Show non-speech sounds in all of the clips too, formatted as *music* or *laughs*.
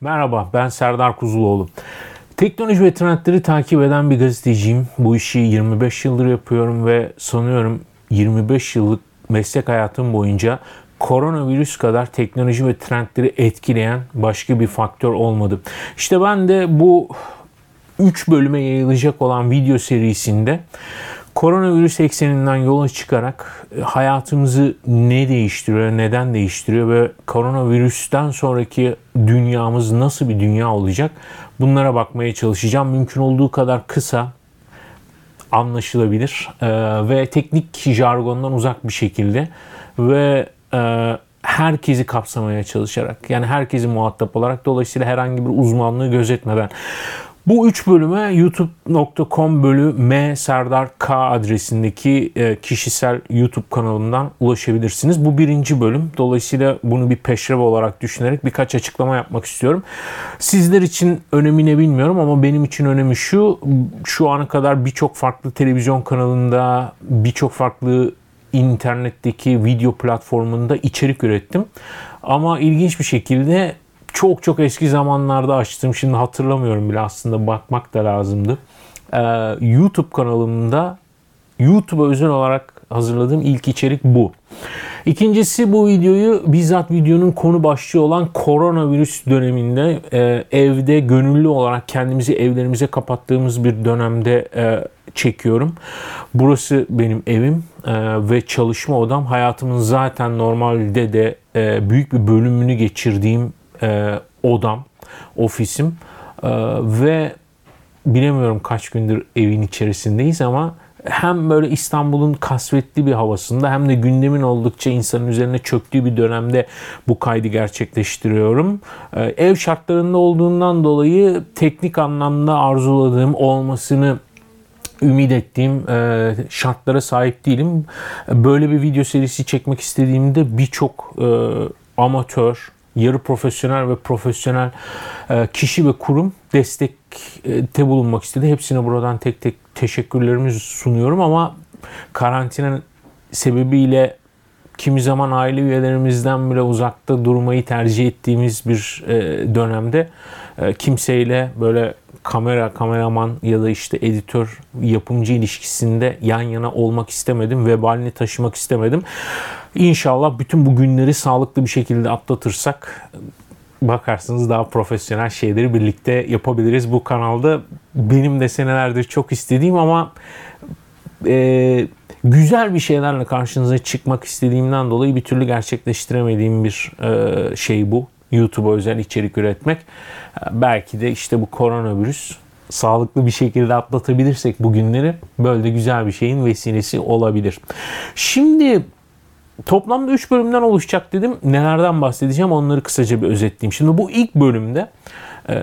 Merhaba, ben Serdar Kuzuloğlu. Teknoloji ve trendleri takip eden bir gazeteciyim. Bu işi 25 yıldır yapıyorum ve sanıyorum 25 yıllık meslek hayatım boyunca koronavirüs kadar teknoloji ve trendleri etkileyen başka bir faktör olmadı. İşte ben de bu 3 bölüme yayılacak olan video serisinde koronavirüs ekseninden yola çıkarak e, hayatımızı ne değiştiriyor, neden değiştiriyor ve koronavirüsten sonraki dünyamız nasıl bir dünya olacak bunlara bakmaya çalışacağım. Mümkün olduğu kadar kısa, anlaşılabilir e, ve teknik jargondan uzak bir şekilde ve e, herkesi kapsamaya çalışarak yani herkesi muhatap olarak dolayısıyla herhangi bir uzmanlığı gözetmeden bu üç bölüme youtube.com bölü m serdar k adresindeki e, kişisel YouTube kanalından ulaşabilirsiniz. Bu birinci bölüm. Dolayısıyla bunu bir peşrev olarak düşünerek birkaç açıklama yapmak istiyorum. Sizler için önemi ne bilmiyorum ama benim için önemi şu. Şu ana kadar birçok farklı televizyon kanalında, birçok farklı internetteki video platformunda içerik ürettim. Ama ilginç bir şekilde çok çok eski zamanlarda açtım. Şimdi hatırlamıyorum bile aslında bakmak da lazımdı. Ee, YouTube kanalımda YouTube'a özel olarak hazırladığım ilk içerik bu. İkincisi bu videoyu bizzat videonun konu başlığı olan koronavirüs döneminde e, evde gönüllü olarak kendimizi evlerimize kapattığımız bir dönemde e, çekiyorum. Burası benim evim e, ve çalışma odam. Hayatımın zaten normalde de e, büyük bir bölümünü geçirdiğim e, odam, ofisim e, ve bilemiyorum kaç gündür evin içerisindeyiz ama hem böyle İstanbul'un kasvetli bir havasında hem de gündemin oldukça insanın üzerine çöktüğü bir dönemde bu kaydı gerçekleştiriyorum. Ee, ev şartlarında olduğundan dolayı teknik anlamda arzuladığım olmasını ümit ettiğim e, şartlara sahip değilim. Böyle bir video serisi çekmek istediğimde birçok e, amatör, yarı profesyonel ve profesyonel e, kişi ve kurum destekte bulunmak istedi. Hepsine buradan tek tek teşekkürlerimizi sunuyorum ama karantina sebebiyle kimi zaman aile üyelerimizden bile uzakta durmayı tercih ettiğimiz bir e, dönemde e, kimseyle böyle kamera, kameraman ya da işte editör, yapımcı ilişkisinde yan yana olmak istemedim. Vebalini taşımak istemedim. İnşallah bütün bu günleri sağlıklı bir şekilde atlatırsak bakarsınız daha profesyonel şeyleri birlikte yapabiliriz bu kanalda. Benim de senelerdir çok istediğim ama e, güzel bir şeylerle karşınıza çıkmak istediğimden dolayı bir türlü gerçekleştiremediğim bir e, şey bu. YouTube'a özel içerik üretmek. Belki de işte bu koronavirüs sağlıklı bir şekilde atlatabilirsek bu günleri böyle güzel bir şeyin vesilesi olabilir. Şimdi toplamda 3 bölümden oluşacak dedim. Nelerden bahsedeceğim onları kısaca bir özetleyeyim. Şimdi bu ilk bölümde e,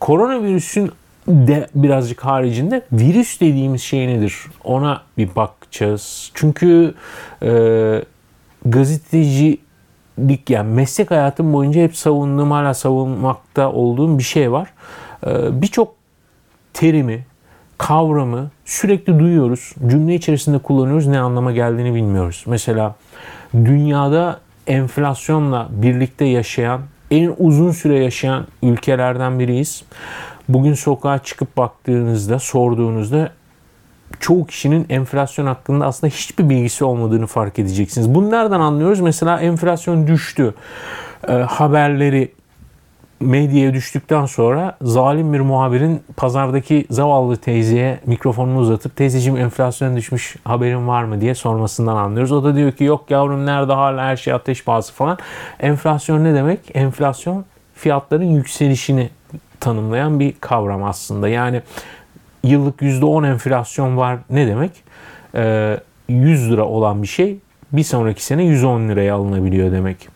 koronavirüsün de birazcık haricinde virüs dediğimiz şey nedir? Ona bir bakacağız. Çünkü e, gazeteci lik yani meslek hayatım boyunca hep savunduğum hala savunmakta olduğum bir şey var. Ee, Birçok terimi, kavramı sürekli duyuyoruz. Cümle içerisinde kullanıyoruz. Ne anlama geldiğini bilmiyoruz. Mesela dünyada enflasyonla birlikte yaşayan, en uzun süre yaşayan ülkelerden biriyiz. Bugün sokağa çıkıp baktığınızda, sorduğunuzda çoğu kişinin enflasyon hakkında aslında hiçbir bilgisi olmadığını fark edeceksiniz. Bunu nereden anlıyoruz? Mesela enflasyon düştü e, haberleri medyaya düştükten sonra zalim bir muhabirin pazardaki zavallı teyzeye mikrofonunu uzatıp teyzeciğim enflasyon düşmüş haberin var mı diye sormasından anlıyoruz. O da diyor ki yok yavrum nerede hala her şey ateş pahası falan. Enflasyon ne demek? Enflasyon fiyatların yükselişini tanımlayan bir kavram aslında. Yani yıllık %10 enflasyon var ne demek? Ee, 100 lira olan bir şey bir sonraki sene 110 liraya alınabiliyor demek.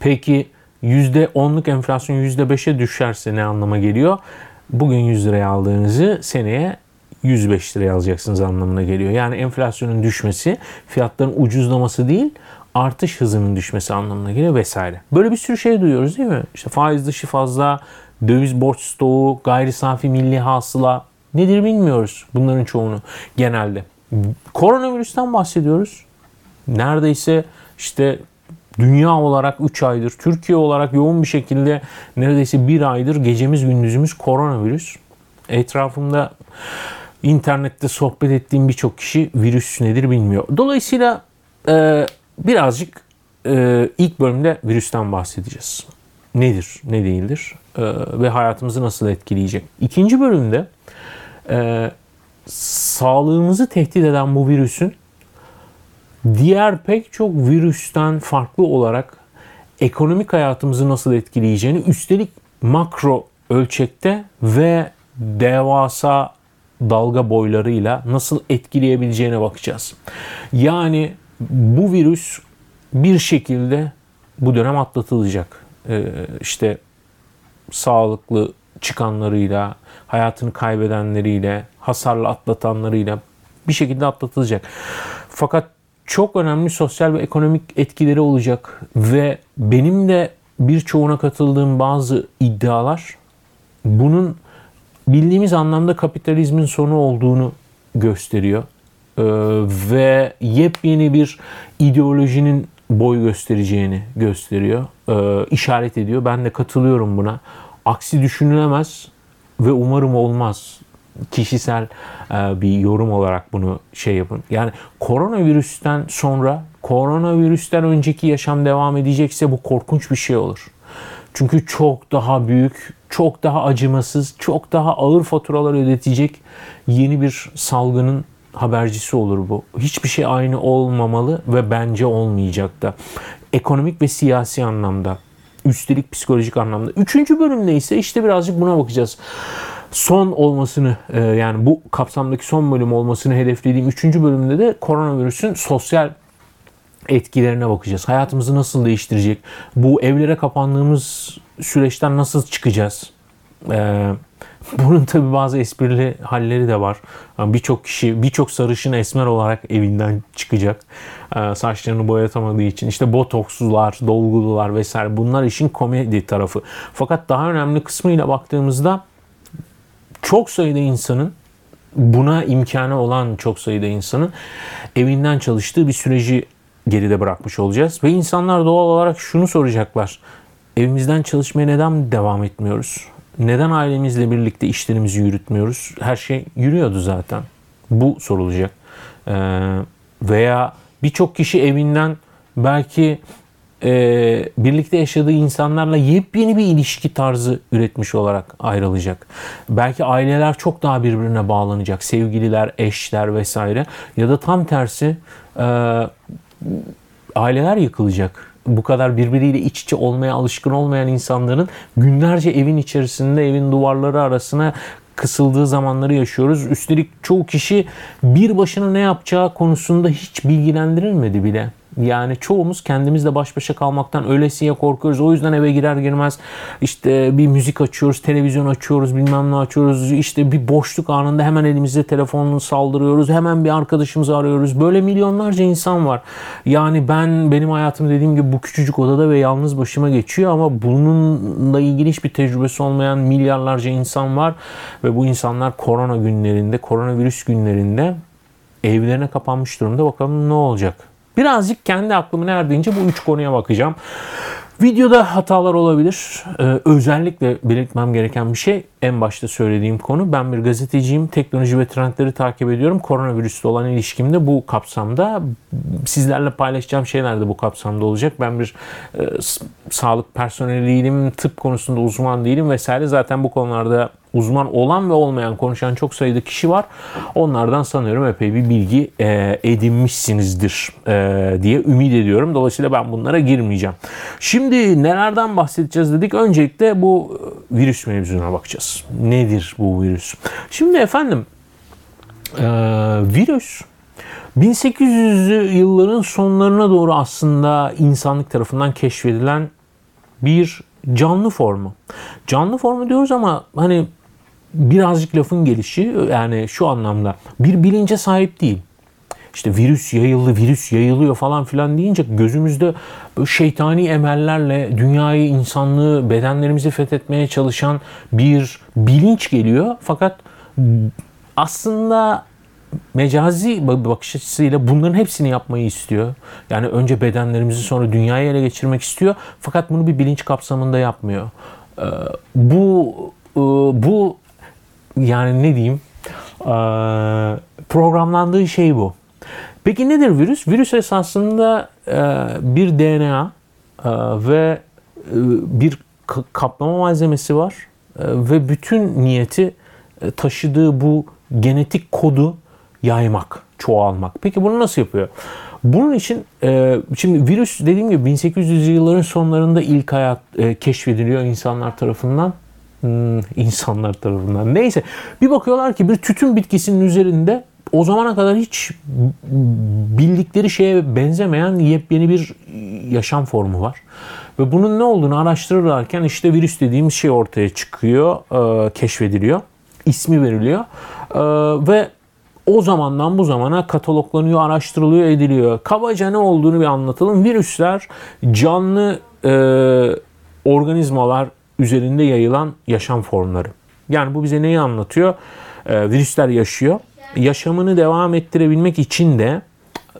Peki %10'luk enflasyon %5'e düşerse ne anlama geliyor? Bugün 100 liraya aldığınızı seneye 105 liraya alacaksınız anlamına geliyor. Yani enflasyonun düşmesi fiyatların ucuzlaması değil artış hızının düşmesi anlamına geliyor vesaire. Böyle bir sürü şey duyuyoruz değil mi? İşte faiz dışı fazla, döviz borç stoğu, gayri safi milli hasıla nedir bilmiyoruz bunların çoğunu genelde. Koronavirüsten bahsediyoruz. Neredeyse işte Dünya olarak 3 aydır, Türkiye olarak yoğun bir şekilde neredeyse 1 aydır gecemiz gündüzümüz koronavirüs. Etrafımda internette sohbet ettiğim birçok kişi virüs nedir bilmiyor. Dolayısıyla e, birazcık e, ilk bölümde virüsten bahsedeceğiz. Nedir, ne değildir e, ve hayatımızı nasıl etkileyecek. İkinci bölümde e, sağlığımızı tehdit eden bu virüsün diğer pek çok virüsten farklı olarak ekonomik hayatımızı nasıl etkileyeceğini üstelik makro ölçekte ve devasa dalga boylarıyla nasıl etkileyebileceğine bakacağız. Yani bu virüs bir şekilde bu dönem atlatılacak. Ee, işte sağlıklı çıkanlarıyla, hayatını kaybedenleriyle, hasarlı atlatanlarıyla bir şekilde atlatılacak. Fakat çok önemli sosyal ve ekonomik etkileri olacak ve benim de birçoğuna katıldığım bazı iddialar bunun bildiğimiz anlamda kapitalizmin sonu olduğunu gösteriyor. Ee, ve yepyeni bir ideolojinin boy göstereceğini gösteriyor, ee, işaret ediyor. Ben de katılıyorum buna. Aksi düşünülemez ve umarım olmaz. Kişisel e, bir yorum olarak bunu şey yapın. Yani koronavirüsten sonra, koronavirüsten önceki yaşam devam edecekse bu korkunç bir şey olur. Çünkü çok daha büyük, çok daha acımasız, çok daha ağır faturalar ödetecek yeni bir salgının habercisi olur bu. Hiçbir şey aynı olmamalı ve bence olmayacak da. Ekonomik ve siyasi anlamda. Üstelik psikolojik anlamda. Üçüncü bölümde ise işte birazcık buna bakacağız. Son olmasını e, yani bu kapsamdaki son bölüm olmasını hedeflediğim üçüncü bölümde de koronavirüsün sosyal etkilerine bakacağız. Hayatımızı nasıl değiştirecek? Bu evlere kapandığımız süreçten nasıl çıkacağız? Ee, *laughs* bunun tabi bazı esprili halleri de var. Birçok kişi, birçok sarışın esmer olarak evinden çıkacak. Ee, saçlarını boyatamadığı için. işte botokslular, dolgulular vesaire bunlar işin komedi tarafı. Fakat daha önemli kısmıyla baktığımızda çok sayıda insanın buna imkanı olan çok sayıda insanın evinden çalıştığı bir süreci geride bırakmış olacağız. Ve insanlar doğal olarak şunu soracaklar. Evimizden çalışmaya neden devam etmiyoruz? Neden ailemizle birlikte işlerimizi yürütmüyoruz? Her şey yürüyordu zaten. Bu sorulacak. Ee, veya birçok kişi evinden belki e, birlikte yaşadığı insanlarla yepyeni bir ilişki tarzı üretmiş olarak ayrılacak. Belki aileler çok daha birbirine bağlanacak. Sevgililer, eşler vesaire. Ya da tam tersi e, aileler yıkılacak. Bu kadar birbiriyle iç içe olmaya alışkın olmayan insanların günlerce evin içerisinde, evin duvarları arasına kısıldığı zamanları yaşıyoruz. Üstelik çoğu kişi bir başına ne yapacağı konusunda hiç bilgilendirilmedi bile. Yani çoğumuz kendimizle baş başa kalmaktan öylesiye korkuyoruz. O yüzden eve girer girmez işte bir müzik açıyoruz, televizyon açıyoruz, bilmem ne açıyoruz. İşte bir boşluk anında hemen elimizde telefonunu saldırıyoruz. Hemen bir arkadaşımızı arıyoruz. Böyle milyonlarca insan var. Yani ben benim hayatım dediğim gibi bu küçücük odada ve yalnız başıma geçiyor ama bununla ilgili hiçbir tecrübesi olmayan milyarlarca insan var ve bu insanlar korona günlerinde, koronavirüs günlerinde evlerine kapanmış durumda. Bakalım ne olacak? Birazcık kendi aklımın erdiğince bu üç konuya bakacağım. Videoda hatalar olabilir. Ee, özellikle belirtmem gereken bir şey en başta söylediğim konu. Ben bir gazeteciyim. Teknoloji ve trendleri takip ediyorum. Koronavirüsle olan ilişkimde bu kapsamda. Sizlerle paylaşacağım şeyler de bu kapsamda olacak. Ben bir e, sağlık personeli değilim. Tıp konusunda uzman değilim vesaire. Zaten bu konularda uzman olan ve olmayan konuşan çok sayıda kişi var. Onlardan sanıyorum epey bir bilgi e, edinmişsinizdir e, diye ümit ediyorum. Dolayısıyla ben bunlara girmeyeceğim. Şimdi nelerden bahsedeceğiz dedik. Öncelikle bu virüs mevzuna bakacağız. Nedir bu virüs? Şimdi efendim e, virüs 1800'lü yılların sonlarına doğru aslında insanlık tarafından keşfedilen bir canlı formu. Canlı formu diyoruz ama hani birazcık lafın gelişi yani şu anlamda bir bilince sahip değil. İşte virüs yayıldı, virüs yayılıyor falan filan deyince gözümüzde şeytani emellerle dünyayı, insanlığı, bedenlerimizi fethetmeye çalışan bir bilinç geliyor. Fakat aslında mecazi bakış açısıyla bunların hepsini yapmayı istiyor. Yani önce bedenlerimizi sonra dünyayı ele geçirmek istiyor. Fakat bunu bir bilinç kapsamında yapmıyor. Ee, bu e, bu yani ne diyeyim ee, programlandığı şey bu. Peki nedir virüs? Virüs esasında e, bir DNA e, ve bir kaplama malzemesi var ve bütün niyeti taşıdığı bu genetik kodu yaymak, çoğalmak. Peki bunu nasıl yapıyor? Bunun için e, şimdi virüs dediğim gibi 1800 yılların sonlarında ilk hayat e, keşfediliyor insanlar tarafından. Hmm, insanlar tarafından. Neyse bir bakıyorlar ki bir tütün bitkisinin üzerinde o zamana kadar hiç bildikleri şeye benzemeyen yepyeni bir yaşam formu var. Ve bunun ne olduğunu araştırırlarken işte virüs dediğimiz şey ortaya çıkıyor, e, keşfediliyor, ismi veriliyor e, ve o zamandan bu zamana kataloglanıyor, araştırılıyor, ediliyor. Kabaca ne olduğunu bir anlatalım. Virüsler canlı e, organizmalar üzerinde yayılan yaşam formları. Yani bu bize neyi anlatıyor? E, virüsler yaşıyor. Yaşamını devam ettirebilmek için de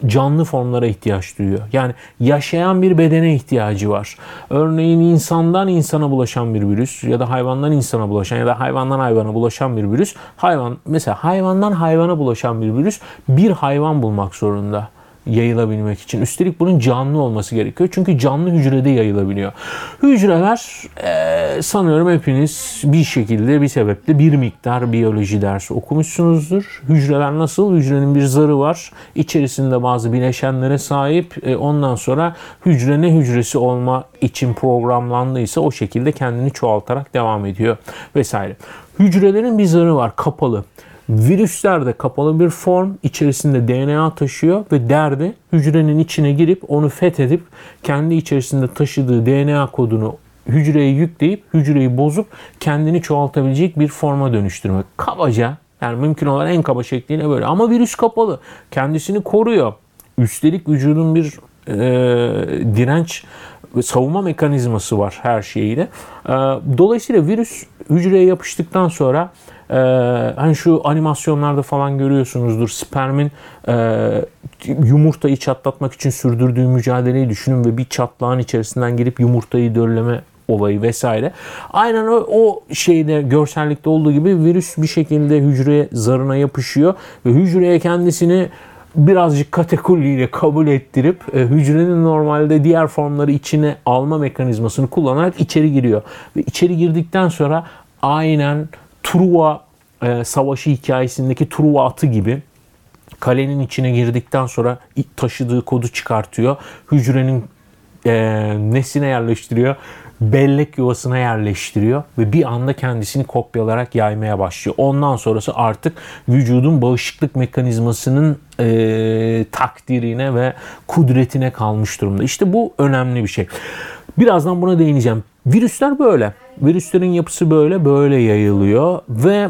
canlı formlara ihtiyaç duyuyor. Yani yaşayan bir bedene ihtiyacı var. Örneğin insandan insana bulaşan bir virüs ya da hayvandan insana bulaşan ya da hayvandan hayvana bulaşan bir virüs. Hayvan mesela hayvandan hayvana bulaşan bir virüs bir hayvan bulmak zorunda yayılabilmek için. Üstelik bunun canlı olması gerekiyor. Çünkü canlı hücrede yayılabiliyor. Hücreler e, sanıyorum hepiniz bir şekilde bir sebeple bir miktar biyoloji dersi okumuşsunuzdur. Hücreler nasıl? Hücrenin bir zarı var. İçerisinde bazı bileşenlere sahip. E, ondan sonra hücre ne hücresi olma için programlandıysa o şekilde kendini çoğaltarak devam ediyor vesaire. Hücrelerin bir zarı var kapalı. Virüsler de kapalı bir form içerisinde DNA taşıyor ve derdi hücrenin içine girip onu fethedip kendi içerisinde taşıdığı DNA kodunu hücreye yükleyip hücreyi bozup kendini çoğaltabilecek bir forma dönüştürmek. Kabaca yani mümkün olan en kaba şekliyle böyle. Ama virüs kapalı. Kendisini koruyor. Üstelik vücudun bir e, direnç ve savunma mekanizması var her şeyiyle. E, dolayısıyla virüs hücreye yapıştıktan sonra e, hani şu animasyonlarda falan görüyorsunuzdur spermin e, yumurtayı çatlatmak için sürdürdüğü mücadeleyi düşünün ve bir çatlağın içerisinden girip yumurtayı dölleme olayı vesaire. Aynen o, o şeyde görsellikte olduğu gibi virüs bir şekilde hücre zarına yapışıyor ve hücreye kendisini birazcık kategoriyle kabul ettirip e, hücrenin normalde diğer formları içine alma mekanizmasını kullanarak içeri giriyor. Ve içeri girdikten sonra aynen Truva e, savaşı hikayesindeki Truva atı gibi kalenin içine girdikten sonra taşıdığı kodu çıkartıyor. Hücrenin e, nesine yerleştiriyor? Bellek yuvasına yerleştiriyor ve bir anda kendisini kopyalarak yaymaya başlıyor. Ondan sonrası artık vücudun bağışıklık mekanizmasının e, takdirine ve kudretine kalmış durumda. İşte bu önemli bir şey. Birazdan buna değineceğim. Virüsler böyle. Virüslerin yapısı böyle, böyle yayılıyor ve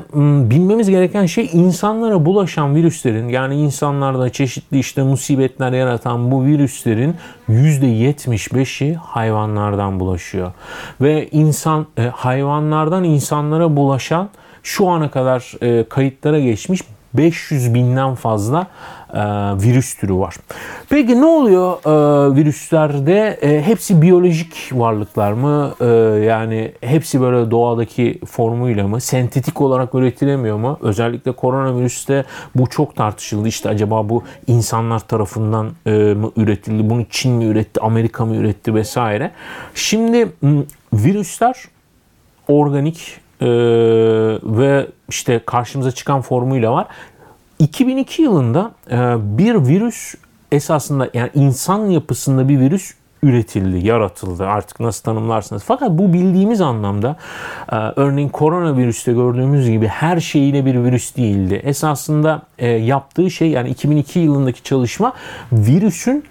bilmemiz gereken şey insanlara bulaşan virüslerin yani insanlarda çeşitli işte musibetler yaratan bu virüslerin %75'i hayvanlardan bulaşıyor. Ve insan e, hayvanlardan insanlara bulaşan şu ana kadar e, kayıtlara geçmiş 500 binden fazla e, virüs türü var. Peki ne oluyor e, virüslerde? E, hepsi biyolojik varlıklar mı? Yani hepsi böyle doğadaki formuyla mı? Sentetik olarak üretilemiyor mu? Özellikle koronavirüste bu çok tartışıldı. İşte acaba bu insanlar tarafından mı üretildi? Bunu Çin mi üretti? Amerika mı üretti vesaire. Şimdi virüsler organik e, ve işte karşımıza çıkan formuyla var. 2002 yılında e, bir virüs esasında yani insan yapısında bir virüs üretildi, yaratıldı artık nasıl tanımlarsınız. Fakat bu bildiğimiz anlamda e, örneğin koronavirüste gördüğümüz gibi her şeyine bir virüs değildi. Esasında e, yaptığı şey yani 2002 yılındaki çalışma virüsün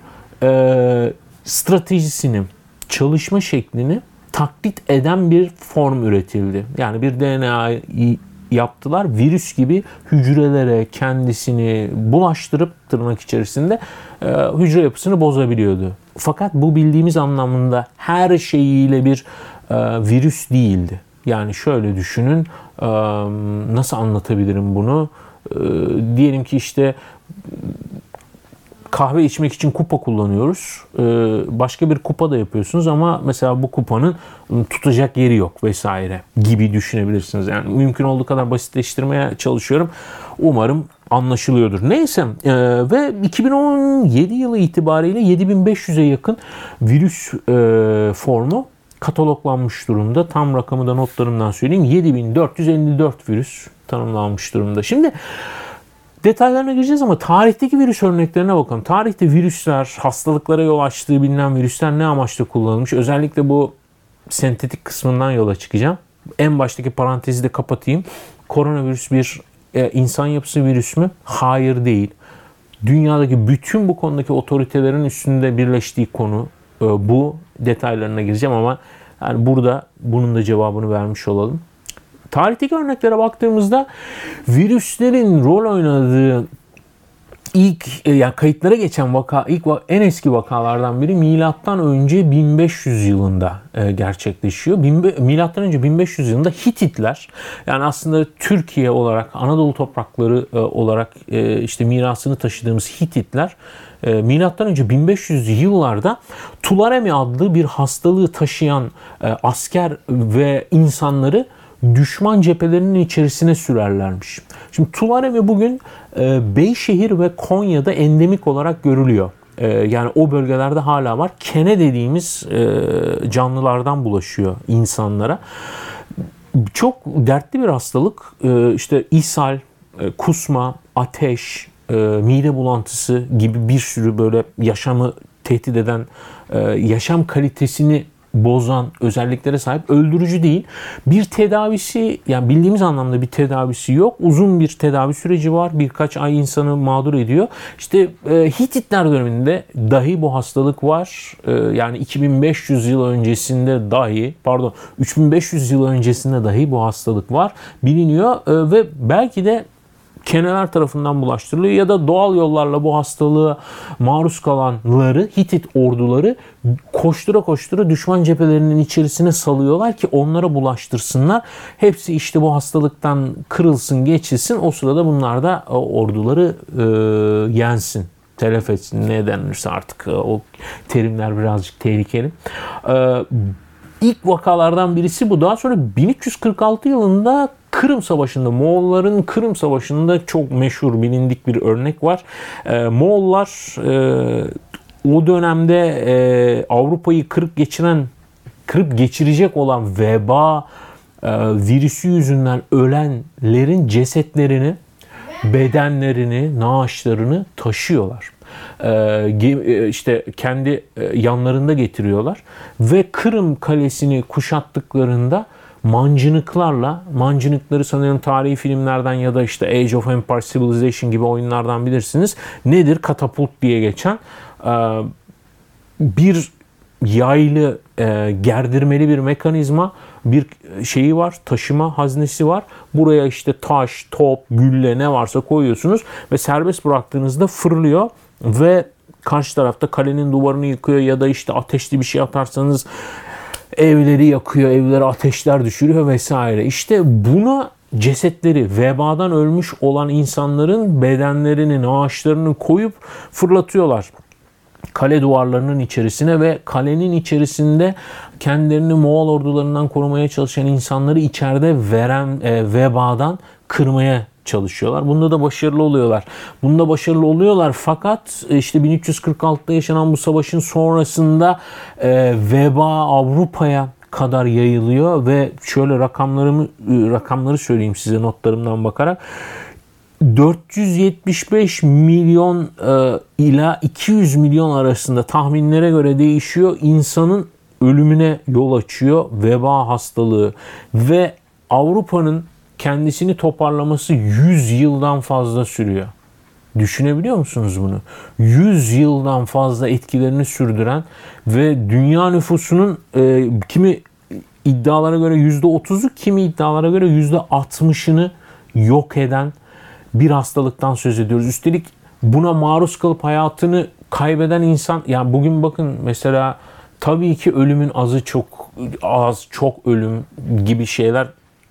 stratejisini, çalışma şeklini taklit eden bir form üretildi. Yani bir DNA yaptılar. Virüs gibi hücrelere kendisini bulaştırıp tırnak içerisinde e, hücre yapısını bozabiliyordu. Fakat bu bildiğimiz anlamında her şeyiyle bir e, virüs değildi. Yani şöyle düşünün e, nasıl anlatabilirim bunu? e, diyelim ki işte kahve içmek için kupa kullanıyoruz. Ee, başka bir kupa da yapıyorsunuz ama mesela bu kupanın tutacak yeri yok vesaire gibi düşünebilirsiniz. Yani mümkün olduğu kadar basitleştirmeye çalışıyorum. Umarım anlaşılıyordur. Neyse e, ve 2017 yılı itibariyle 7500'e yakın virüs e, formu kataloglanmış durumda. Tam rakamı da notlarımdan söyleyeyim. 7454 virüs tanımlanmış durumda. Şimdi Detaylarına gireceğiz ama tarihteki virüs örneklerine bakalım. Tarihte virüsler, hastalıklara yol açtığı bilinen virüsler ne amaçla kullanılmış? Özellikle bu sentetik kısmından yola çıkacağım. En baştaki parantezi de kapatayım. Koronavirüs bir e, insan yapısı virüs mü? Hayır değil. Dünyadaki bütün bu konudaki otoritelerin üstünde birleştiği konu e, bu. Detaylarına gireceğim ama yani burada bunun da cevabını vermiş olalım. Tarihteki örneklere baktığımızda virüslerin rol oynadığı ilk e, yani kayıtlara geçen vaka ilk en eski vakalardan biri milattan önce 1500 yılında e, gerçekleşiyor. milattan önce 1500 yılında Hititler yani aslında Türkiye olarak Anadolu toprakları e, olarak işte mirasını taşıdığımız Hititler milattan önce 1500 yıllarda Tularemi adlı bir hastalığı taşıyan asker ve insanları düşman cephelerinin içerisine sürerlermiş. Şimdi Tularemi bugün e, Beyşehir ve Konya'da endemik olarak görülüyor. E, yani o bölgelerde hala var. Kene dediğimiz e, canlılardan bulaşıyor insanlara. Çok dertli bir hastalık. E, işte ishal, e, kusma, ateş, e, mide bulantısı gibi bir sürü böyle yaşamı tehdit eden, e, yaşam kalitesini bozan özelliklere sahip öldürücü değil. Bir tedavisi yani bildiğimiz anlamda bir tedavisi yok. Uzun bir tedavi süreci var. Birkaç ay insanı mağdur ediyor. İşte e, Hititler döneminde dahi bu hastalık var. E, yani 2500 yıl öncesinde dahi pardon 3500 yıl öncesinde dahi bu hastalık var. Biliniyor e, ve belki de keneler tarafından bulaştırılıyor ya da doğal yollarla bu hastalığa maruz kalanları Hitit orduları koştura koştura düşman cephelerinin içerisine salıyorlar ki onlara bulaştırsınlar. Hepsi işte bu hastalıktan kırılsın, geçilsin. O sırada bunlar da e, orduları e, yensin telef etsin ne denirse artık e, o terimler birazcık tehlikeli. E, ilk vakalardan birisi bu. Daha sonra 1346 yılında Kırım Savaşı'nda Moğolların Kırım Savaşı'nda çok meşhur bilindik bir örnek var. E, Moğollar e, o dönemde e, Avrupa'yı kırıp geçiren kırıp geçirecek olan veba e, virüsü yüzünden ölenlerin cesetlerini bedenlerini, naaşlarını taşıyorlar. Ee, işte kendi yanlarında getiriyorlar ve Kırım Kalesi'ni kuşattıklarında mancınıklarla, mancınıkları sanıyorum tarihi filmlerden ya da işte Age of Empires Civilization gibi oyunlardan bilirsiniz. Nedir? Katapult diye geçen e, bir yaylı, e, gerdirmeli bir mekanizma, bir şeyi var, taşıma haznesi var. Buraya işte taş, top, gülle ne varsa koyuyorsunuz ve serbest bıraktığınızda fırlıyor ve karşı tarafta kalenin duvarını yıkıyor ya da işte ateşli bir şey atarsanız evleri yakıyor, evlere ateşler düşürüyor vesaire. İşte buna cesetleri, vebadan ölmüş olan insanların bedenlerini, ağaçlarını koyup fırlatıyorlar kale duvarlarının içerisine ve kalenin içerisinde kendilerini Moğol ordularından korumaya çalışan insanları içeride veren e, vebadan kırmaya çalışıyorlar. Bunda da başarılı oluyorlar. Bunda başarılı oluyorlar fakat e, işte 1346'da yaşanan bu savaşın sonrasında e, veba Avrupa'ya kadar yayılıyor ve şöyle rakamlarımı e, rakamları söyleyeyim size notlarımdan bakarak 475 milyon e, ila 200 milyon arasında tahminlere göre değişiyor. İnsanın ölümüne yol açıyor veba hastalığı ve Avrupa'nın kendisini toparlaması 100 yıldan fazla sürüyor. Düşünebiliyor musunuz bunu? 100 yıldan fazla etkilerini sürdüren ve dünya nüfusunun e, kimi iddialara göre %30'u kimi iddialara göre %60'ını yok eden bir hastalıktan söz ediyoruz. Üstelik buna maruz kalıp hayatını kaybeden insan yani bugün bakın mesela tabii ki ölümün azı çok az çok ölüm gibi şeyler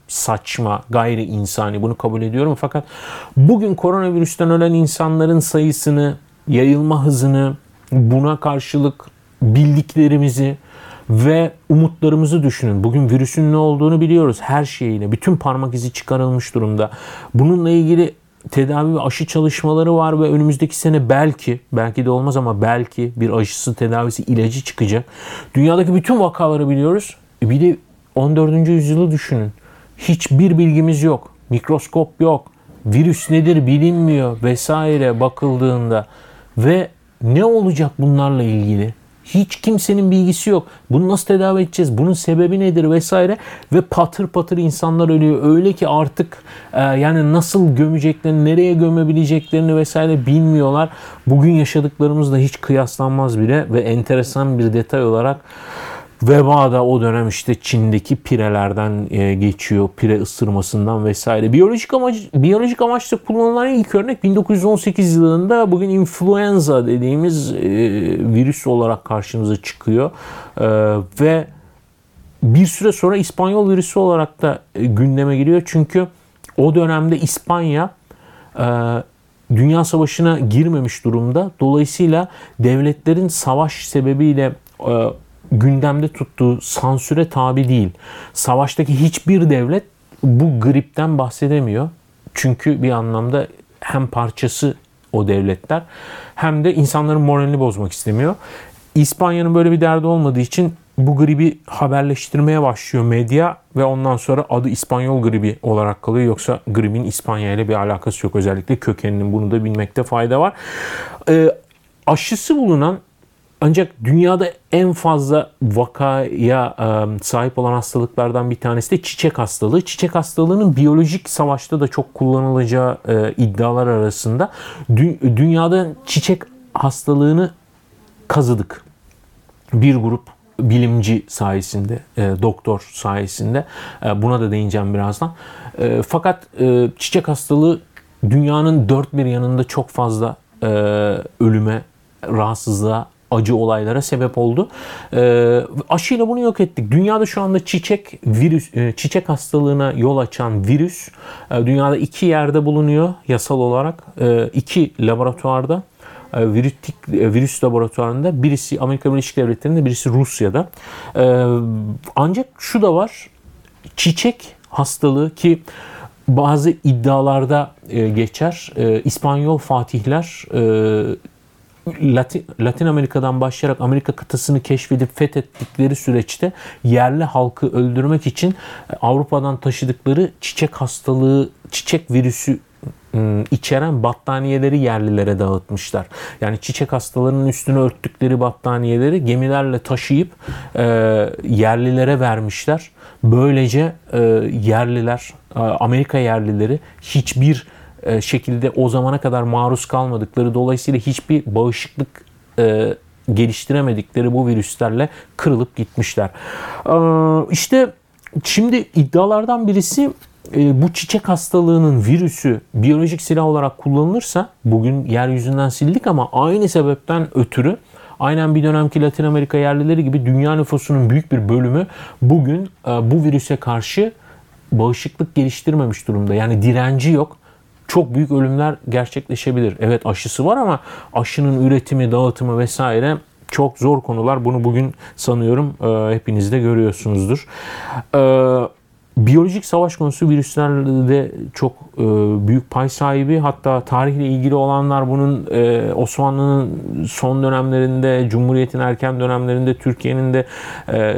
saçma, gayri insani bunu kabul ediyorum. Fakat bugün koronavirüsten ölen insanların sayısını, yayılma hızını, buna karşılık bildiklerimizi ve umutlarımızı düşünün. Bugün virüsün ne olduğunu biliyoruz her şeyiyle. Bütün parmak izi çıkarılmış durumda. Bununla ilgili tedavi ve aşı çalışmaları var ve önümüzdeki sene belki, belki de olmaz ama belki bir aşısı, tedavisi, ilacı çıkacak. Dünyadaki bütün vakaları biliyoruz. E bir de 14. yüzyılı düşünün. Hiçbir bilgimiz yok. Mikroskop yok. Virüs nedir bilinmiyor vesaire bakıldığında ve ne olacak bunlarla ilgili? Hiç kimsenin bilgisi yok. Bunu nasıl tedavi edeceğiz? Bunun sebebi nedir vesaire ve patır patır insanlar ölüyor. Öyle ki artık e, yani nasıl gömeceklerini, nereye gömebileceklerini vesaire bilmiyorlar. Bugün yaşadıklarımızla hiç kıyaslanmaz bile ve enteresan bir detay olarak Veba da o dönem işte Çin'deki pirelerden e, geçiyor. Pire ısırmasından vesaire. Biyolojik amaç biyolojik amaçla kullanılan ilk örnek 1918 yılında bugün influenza dediğimiz e, virüs olarak karşımıza çıkıyor. E, ve bir süre sonra İspanyol virüsü olarak da e, gündeme giriyor. Çünkü o dönemde İspanya e, Dünya Savaşı'na girmemiş durumda. Dolayısıyla devletlerin savaş sebebiyle e, gündemde tuttuğu sansüre tabi değil. Savaştaki hiçbir devlet bu gripten bahsedemiyor. Çünkü bir anlamda hem parçası o devletler hem de insanların moralini bozmak istemiyor. İspanya'nın böyle bir derdi olmadığı için bu gribi haberleştirmeye başlıyor medya ve ondan sonra adı İspanyol gribi olarak kalıyor. Yoksa gribin İspanya ile bir alakası yok. Özellikle kökeninin bunu da bilmekte fayda var. E, aşısı bulunan ancak dünyada en fazla vakaya sahip olan hastalıklardan bir tanesi de çiçek hastalığı. Çiçek hastalığının biyolojik savaşta da çok kullanılacağı iddialar arasında. Dünyada çiçek hastalığını kazıdık. Bir grup bilimci sayesinde, doktor sayesinde. Buna da değineceğim birazdan. Fakat çiçek hastalığı dünyanın dört bir yanında çok fazla ölüme, rahatsızlığa acı olaylara sebep oldu. E, aşıyla bunu yok ettik. Dünyada şu anda çiçek virüs, e, çiçek hastalığına yol açan virüs e, dünyada iki yerde bulunuyor yasal olarak. E, iki laboratuvarda e, virütik e, virüs laboratuvarında birisi Amerika Birleşik Devletleri'nde birisi Rusya'da. E, ancak şu da var. Çiçek hastalığı ki bazı iddialarda geçer. İspanyol fatihler Latin, Latin Amerika'dan başlayarak Amerika kıtasını keşfedip fethettikleri süreçte yerli halkı öldürmek için e, Avrupa'dan taşıdıkları çiçek hastalığı, çiçek virüsü ıı, içeren battaniyeleri yerlilere dağıtmışlar. Yani çiçek hastalarının üstüne örttükleri battaniyeleri gemilerle taşıyıp e, yerlilere vermişler. Böylece e, yerliler, e, Amerika yerlileri hiçbir şekilde o zamana kadar maruz kalmadıkları dolayısıyla hiçbir bağışıklık e, geliştiremedikleri bu virüslerle kırılıp gitmişler. E, işte şimdi iddialardan birisi bu çiçek hastalığının virüsü biyolojik silah olarak kullanılırsa bugün yeryüzünden sildik ama aynı sebepten ötürü aynen bir dönemki Latin Amerika yerlileri gibi dünya nüfusunun büyük bir bölümü bugün bu virüse karşı bağışıklık geliştirmemiş durumda. Yani direnci yok çok büyük ölümler gerçekleşebilir. Evet aşısı var ama aşının üretimi, dağıtımı vesaire çok zor konular. Bunu bugün sanıyorum e, hepiniz de görüyorsunuzdur. E, biyolojik savaş konusu virüslerde çok e, büyük pay sahibi. Hatta tarihle ilgili olanlar bunun e, Osmanlı'nın son dönemlerinde, Cumhuriyet'in erken dönemlerinde, Türkiye'nin de e,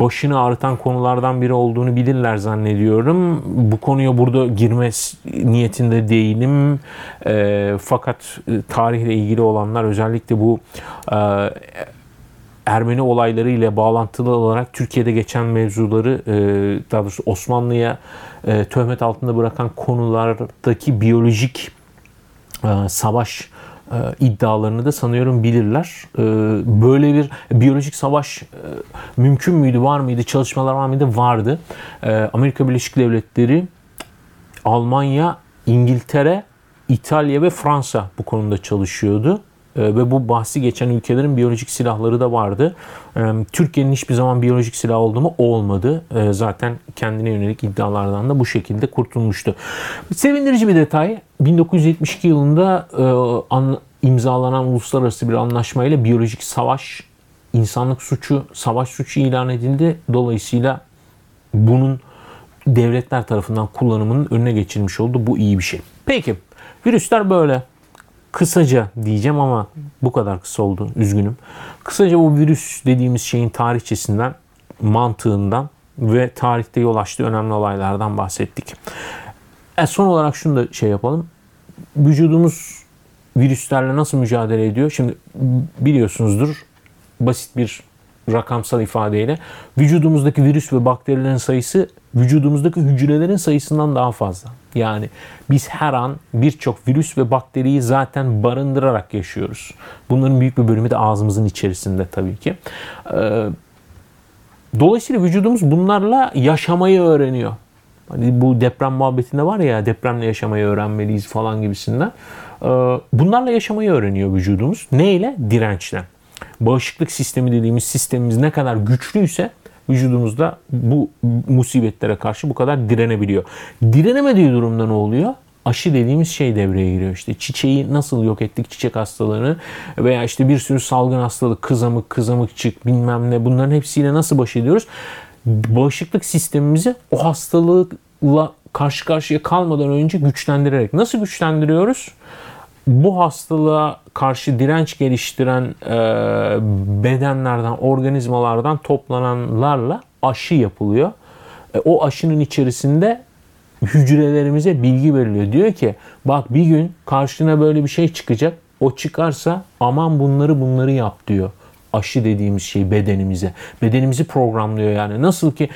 başını ağrıtan konulardan biri olduğunu bilirler zannediyorum. Bu konuya burada girme niyetinde değilim. E, fakat tarihle ilgili olanlar özellikle bu e, Ermeni olayları ile bağlantılı olarak Türkiye'de geçen mevzuları e, daha doğrusu Osmanlı'ya e, töhmet altında bırakan konulardaki biyolojik e, savaş iddialarını da sanıyorum bilirler. E, böyle bir biyolojik savaş e, mümkün müydü, var mıydı, çalışmalar var mıydı? Vardı. Amerika Birleşik Devletleri, Almanya, İngiltere, İtalya ve Fransa bu konuda çalışıyordu. E, ve bu bahsi geçen ülkelerin biyolojik silahları da vardı. E, Türkiye'nin hiçbir zaman biyolojik silah oldu mu? Olmadı. E, zaten kendine yönelik iddialardan da bu şekilde kurtulmuştu. Sevindirici bir detay. 1972 yılında imzalanan uluslararası bir anlaşmayla biyolojik savaş insanlık suçu, savaş suçu ilan edildi. Dolayısıyla bunun devletler tarafından kullanımının önüne geçilmiş oldu. Bu iyi bir şey. Peki virüsler böyle kısaca diyeceğim ama bu kadar kısa oldu. Üzgünüm. Kısaca bu virüs dediğimiz şeyin tarihçesinden, mantığından ve tarihte yol açtığı önemli olaylardan bahsettik. E son olarak şunu da şey yapalım. Vücudumuz virüslerle nasıl mücadele ediyor? Şimdi biliyorsunuzdur basit bir rakamsal ifadeyle vücudumuzdaki virüs ve bakterilerin sayısı vücudumuzdaki hücrelerin sayısından daha fazla. Yani biz her an birçok virüs ve bakteriyi zaten barındırarak yaşıyoruz. Bunların büyük bir bölümü de ağzımızın içerisinde tabii ki. Ee, dolayısıyla vücudumuz bunlarla yaşamayı öğreniyor. Hani bu deprem muhabbetinde var ya depremle yaşamayı öğrenmeliyiz falan gibisinden. Ee, bunlarla yaşamayı öğreniyor vücudumuz. Neyle? Dirençle. Bağışıklık sistemi dediğimiz sistemimiz ne kadar güçlüyse vücudumuzda bu musibetlere karşı bu kadar direnebiliyor. Direnemediği durumda ne oluyor? aşı dediğimiz şey devreye giriyor. İşte çiçeği nasıl yok ettik çiçek hastalığını veya işte bir sürü salgın hastalık, kızamık, kızamıkçık bilmem ne bunların hepsiyle nasıl baş ediyoruz? Bağışıklık sistemimizi o hastalıkla karşı karşıya kalmadan önce güçlendirerek. Nasıl güçlendiriyoruz? Bu hastalığa karşı direnç geliştiren e, bedenlerden, organizmalardan toplananlarla aşı yapılıyor. E, o aşının içerisinde hücrelerimize bilgi veriliyor. Diyor ki bak bir gün karşına böyle bir şey çıkacak. O çıkarsa aman bunları bunları yap diyor. Aşı dediğimiz şey bedenimize. Bedenimizi programlıyor yani. Nasıl ki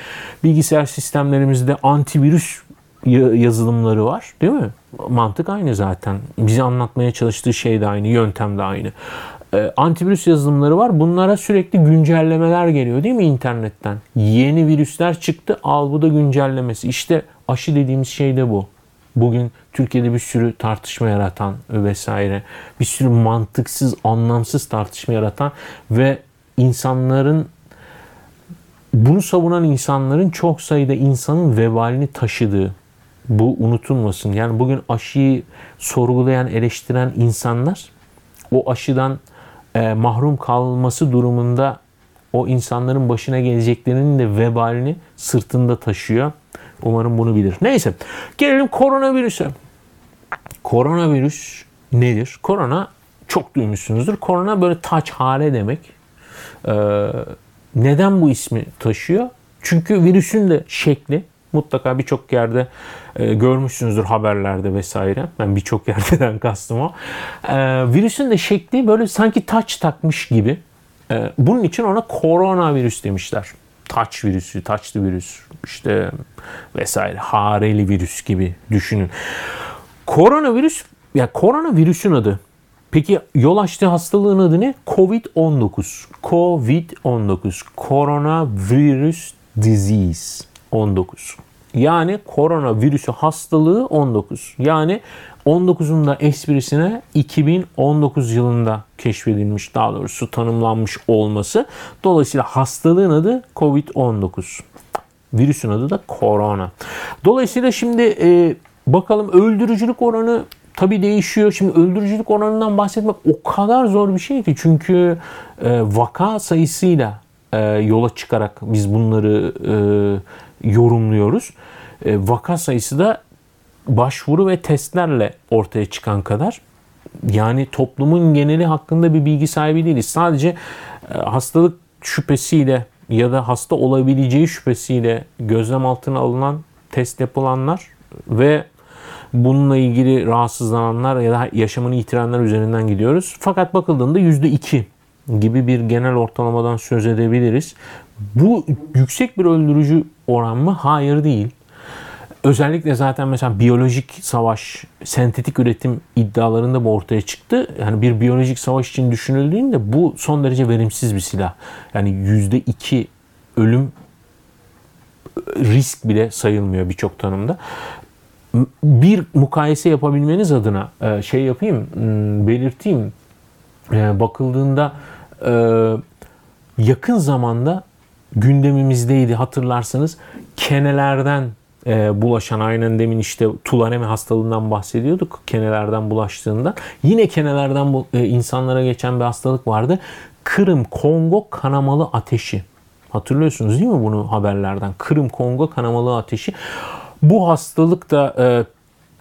bilgisayar sistemlerimizde antivirüs yazılımları var değil mi? Mantık aynı zaten. Bize anlatmaya çalıştığı şey de aynı, yöntem de aynı. Ee, antivirüs yazılımları var. Bunlara sürekli güncellemeler geliyor değil mi internetten? Yeni virüsler çıktı. Al bu da güncellemesi. İşte aşı dediğimiz şey de bu. Bugün Türkiye'de bir sürü tartışma yaratan vesaire, bir sürü mantıksız, anlamsız tartışma yaratan ve insanların bunu savunan insanların çok sayıda insanın vebalini taşıdığı bu unutulmasın. Yani bugün aşıyı sorgulayan, eleştiren insanlar o aşıdan e, mahrum kalması durumunda o insanların başına geleceklerinin de vebalini sırtında taşıyor. Umarım bunu bilir. Neyse gelelim koronavirüse. Koronavirüs nedir? Korona çok duymuşsunuzdur. Korona böyle taç hale demek. Ee, neden bu ismi taşıyor? Çünkü virüsün de şekli mutlaka birçok yerde e, görmüşsünüzdür haberlerde vesaire. Ben birçok *laughs* yerden kastım o. E, virüsün de şekli böyle sanki taç takmış gibi. E, bunun için ona koronavirüs demişler. Taç virüsü, taçlı virüs işte vesaire hareli virüs gibi düşünün. Koronavirüs ya koronavirüsün adı. Peki yol açtığı hastalığın adı ne? Covid-19. Covid-19. Coronavirus disease. 19. Yani korona virüsü hastalığı 19. Yani 19'un da esprisine 2019 yılında keşfedilmiş daha doğrusu tanımlanmış olması. Dolayısıyla hastalığın adı Covid-19. Virüsün adı da korona. Dolayısıyla şimdi e, bakalım öldürücülük oranı tabi değişiyor. Şimdi öldürücülük oranından bahsetmek o kadar zor bir şey ki. Çünkü e, vaka sayısıyla e, yola çıkarak biz bunları e, yorumluyoruz. E, vaka sayısı da başvuru ve testlerle ortaya çıkan kadar. Yani toplumun geneli hakkında bir bilgi sahibi değiliz. Sadece e, hastalık şüphesiyle ya da hasta olabileceği şüphesiyle gözlem altına alınan test yapılanlar ve bununla ilgili rahatsızlananlar ya da yaşamını yitirenler üzerinden gidiyoruz. Fakat bakıldığında %2 gibi bir genel ortalamadan söz edebiliriz. Bu yüksek bir öldürücü oran mı? Hayır değil. Özellikle zaten mesela biyolojik savaş, sentetik üretim iddialarında bu ortaya çıktı. Yani bir biyolojik savaş için düşünüldüğünde bu son derece verimsiz bir silah. Yani %2 ölüm risk bile sayılmıyor birçok tanımda. Bir mukayese yapabilmeniz adına e, şey yapayım, belirteyim e, bakıldığında e, yakın zamanda gündemimizdeydi hatırlarsanız kenelerden e, bulaşan aynen demin işte tulanemi hastalığından bahsediyorduk kenelerden bulaştığında. Yine kenelerden bu, e, insanlara geçen bir hastalık vardı. Kırım Kongo kanamalı ateşi. Hatırlıyorsunuz değil mi bunu haberlerden? Kırım Kongo kanamalı ateşi. Bu hastalık da e,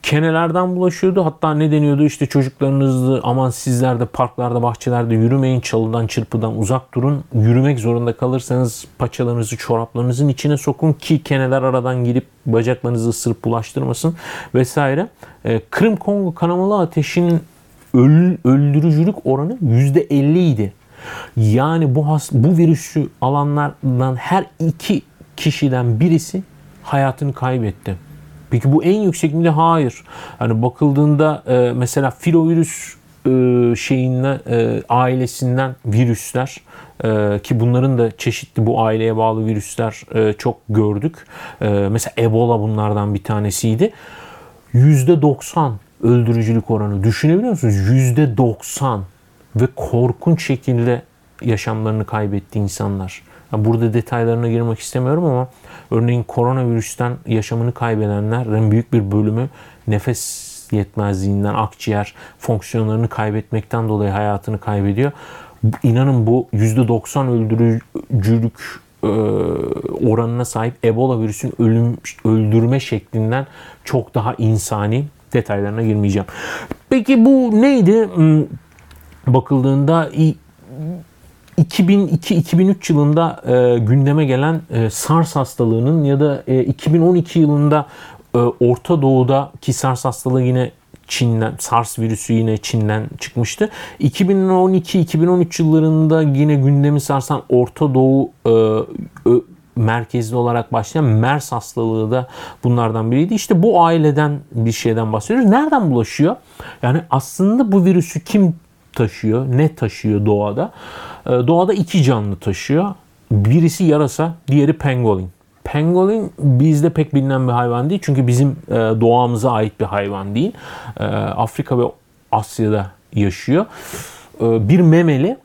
kenelerden bulaşıyordu. Hatta ne deniyordu işte çocuklarınızı aman sizler de parklarda bahçelerde yürümeyin çalıdan çırpıdan uzak durun. Yürümek zorunda kalırsanız paçalarınızı çoraplarınızın içine sokun ki keneler aradan girip bacaklarınızı ısırıp bulaştırmasın vesaire. Ee, Kırım Kongo kanamalı ateşinin öl, öldürücülük oranı %50 idi. Yani bu has, bu virüsü alanlardan her iki kişiden birisi hayatını kaybetti. Peki bu en yüksek mi? Hayır. Hani bakıldığında e, mesela filovirüs e, şeyinden e, ailesinden virüsler e, ki bunların da çeşitli bu aileye bağlı virüsler e, çok gördük. E, mesela Ebola bunlardan bir tanesiydi. %90 öldürücülük oranı düşünebiliyor musunuz? %90 ve korkunç şekilde yaşamlarını kaybetti insanlar. Burada detaylarına girmek istemiyorum ama örneğin koronavirüsten yaşamını kaybedenlerin büyük bir bölümü nefes yetmezliğinden, akciğer fonksiyonlarını kaybetmekten dolayı hayatını kaybediyor. İnanın bu %90 öldürücülük e, oranına sahip Ebola virüsün ölüm öldürme şeklinden çok daha insani detaylarına girmeyeceğim. Peki bu neydi? Hmm, bakıldığında 2002-2003 yılında e, gündeme gelen e, SARS hastalığının ya da e, 2012 yılında e, Orta Doğu'da ki SARS hastalığı yine Çin'den, SARS virüsü yine Çin'den çıkmıştı. 2012-2013 yıllarında yine gündemi sarsan Orta Doğu e, ö, merkezli olarak başlayan MERS hastalığı da bunlardan biriydi. İşte bu aileden bir şeyden bahsediyoruz. Nereden bulaşıyor? Yani aslında bu virüsü kim taşıyor? Ne taşıyor doğada? Ee, doğada iki canlı taşıyor. Birisi yarasa, diğeri pangolin. Pangolin bizde pek bilinen bir hayvan değil. Çünkü bizim e, doğamıza ait bir hayvan değil. Ee, Afrika ve Asya'da yaşıyor. Ee, bir memeli,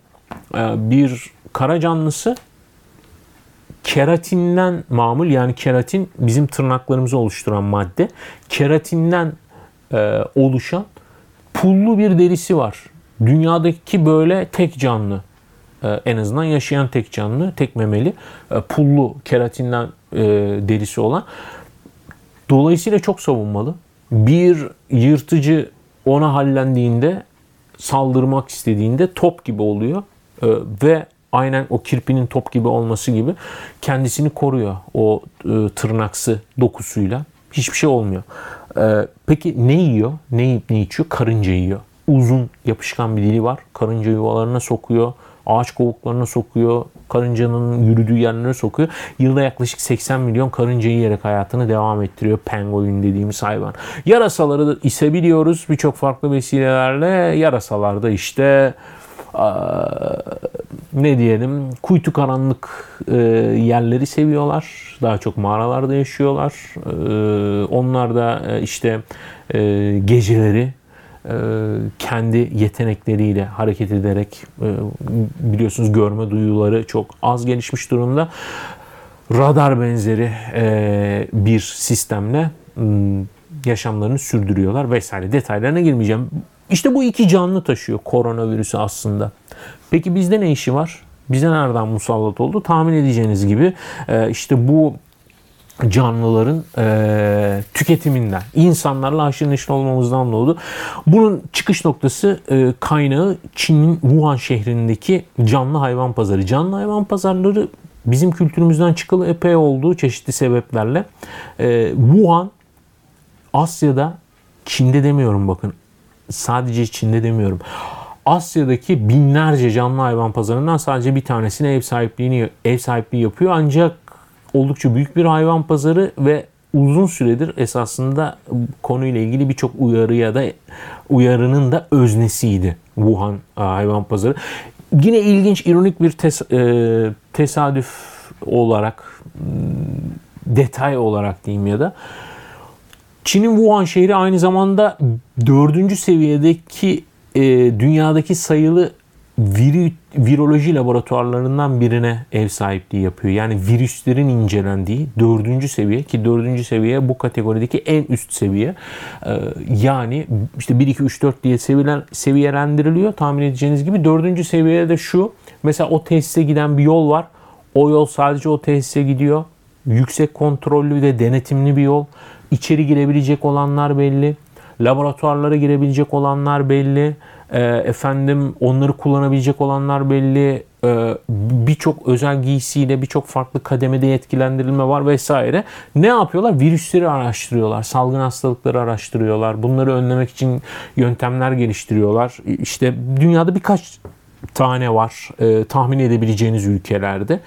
e, bir kara canlısı keratinden mamul yani keratin bizim tırnaklarımızı oluşturan madde. Keratinden e, oluşan pullu bir derisi var. Dünyadaki böyle tek canlı en azından yaşayan tek canlı, tek memeli, e, pullu keratinden e, derisi olan. Dolayısıyla çok savunmalı. Bir yırtıcı ona hallendiğinde saldırmak istediğinde top gibi oluyor ve aynen o kirpinin top gibi olması gibi kendisini koruyor o tırnaksı dokusuyla. Hiçbir şey olmuyor. Peki ne yiyor? Ne yiyip ne içiyor? Karınca yiyor. Uzun yapışkan bir dili var. Karınca yuvalarına sokuyor ağaç kovuklarına sokuyor, karıncanın yürüdüğü yerlere sokuyor. Yılda yaklaşık 80 milyon karınca yiyerek hayatını devam ettiriyor penguin dediğimiz hayvan. Yarasaları ise biliyoruz birçok farklı vesilelerle yarasalarda işte ne diyelim kuytu karanlık e, yerleri seviyorlar. Daha çok mağaralarda yaşıyorlar. E, onlar da e, işte geceleri kendi yetenekleriyle hareket ederek e, biliyorsunuz görme duyuları çok az gelişmiş durumda. Radar benzeri e, bir sistemle yaşamlarını sürdürüyorlar vesaire. Detaylarına girmeyeceğim. İşte bu iki canlı taşıyor koronavirüsü aslında. Peki bizde ne işi var? Bize nereden musallat oldu? Tahmin edeceğiniz gibi işte bu canlıların e, tüketiminden, insanlarla haşır neşir olmamızdan doğdu. Bunun çıkış noktası e, kaynağı Çin'in Wuhan şehrindeki canlı hayvan pazarı. Canlı hayvan pazarları bizim kültürümüzden çıkalı epey olduğu çeşitli sebeplerle. E, Wuhan Asya'da, Çin'de demiyorum bakın. Sadece Çin'de demiyorum. Asya'daki binlerce canlı hayvan pazarından sadece bir tanesine ev sahipliğini ev sahipliği yapıyor. Ancak oldukça büyük bir hayvan pazarı ve uzun süredir esasında konuyla ilgili birçok uyarıya da uyarının da öznesiydi Wuhan e, hayvan pazarı. Yine ilginç, ironik bir tes, e, tesadüf olarak, detay olarak diyeyim ya da Çin'in Wuhan şehri aynı zamanda dördüncü seviyedeki e, dünyadaki sayılı viri, viroloji laboratuvarlarından birine ev sahipliği yapıyor. Yani virüslerin incelendiği dördüncü seviye ki dördüncü seviye bu kategorideki en üst seviye. Ee, yani işte 1, 2, 3, 4 diye seviyeler, seviyelendiriliyor tahmin edeceğiniz gibi. Dördüncü seviyede de şu mesela o tesise giden bir yol var. O yol sadece o tesise gidiyor. Yüksek kontrollü ve denetimli bir yol. İçeri girebilecek olanlar belli. Laboratuvarlara girebilecek olanlar belli e, efendim onları kullanabilecek olanlar belli. E, birçok özel giysiyle birçok farklı kademede yetkilendirilme var vesaire. Ne yapıyorlar? Virüsleri araştırıyorlar. Salgın hastalıkları araştırıyorlar. Bunları önlemek için yöntemler geliştiriyorlar. İşte dünyada birkaç tane var e, tahmin edebileceğiniz ülkelerde.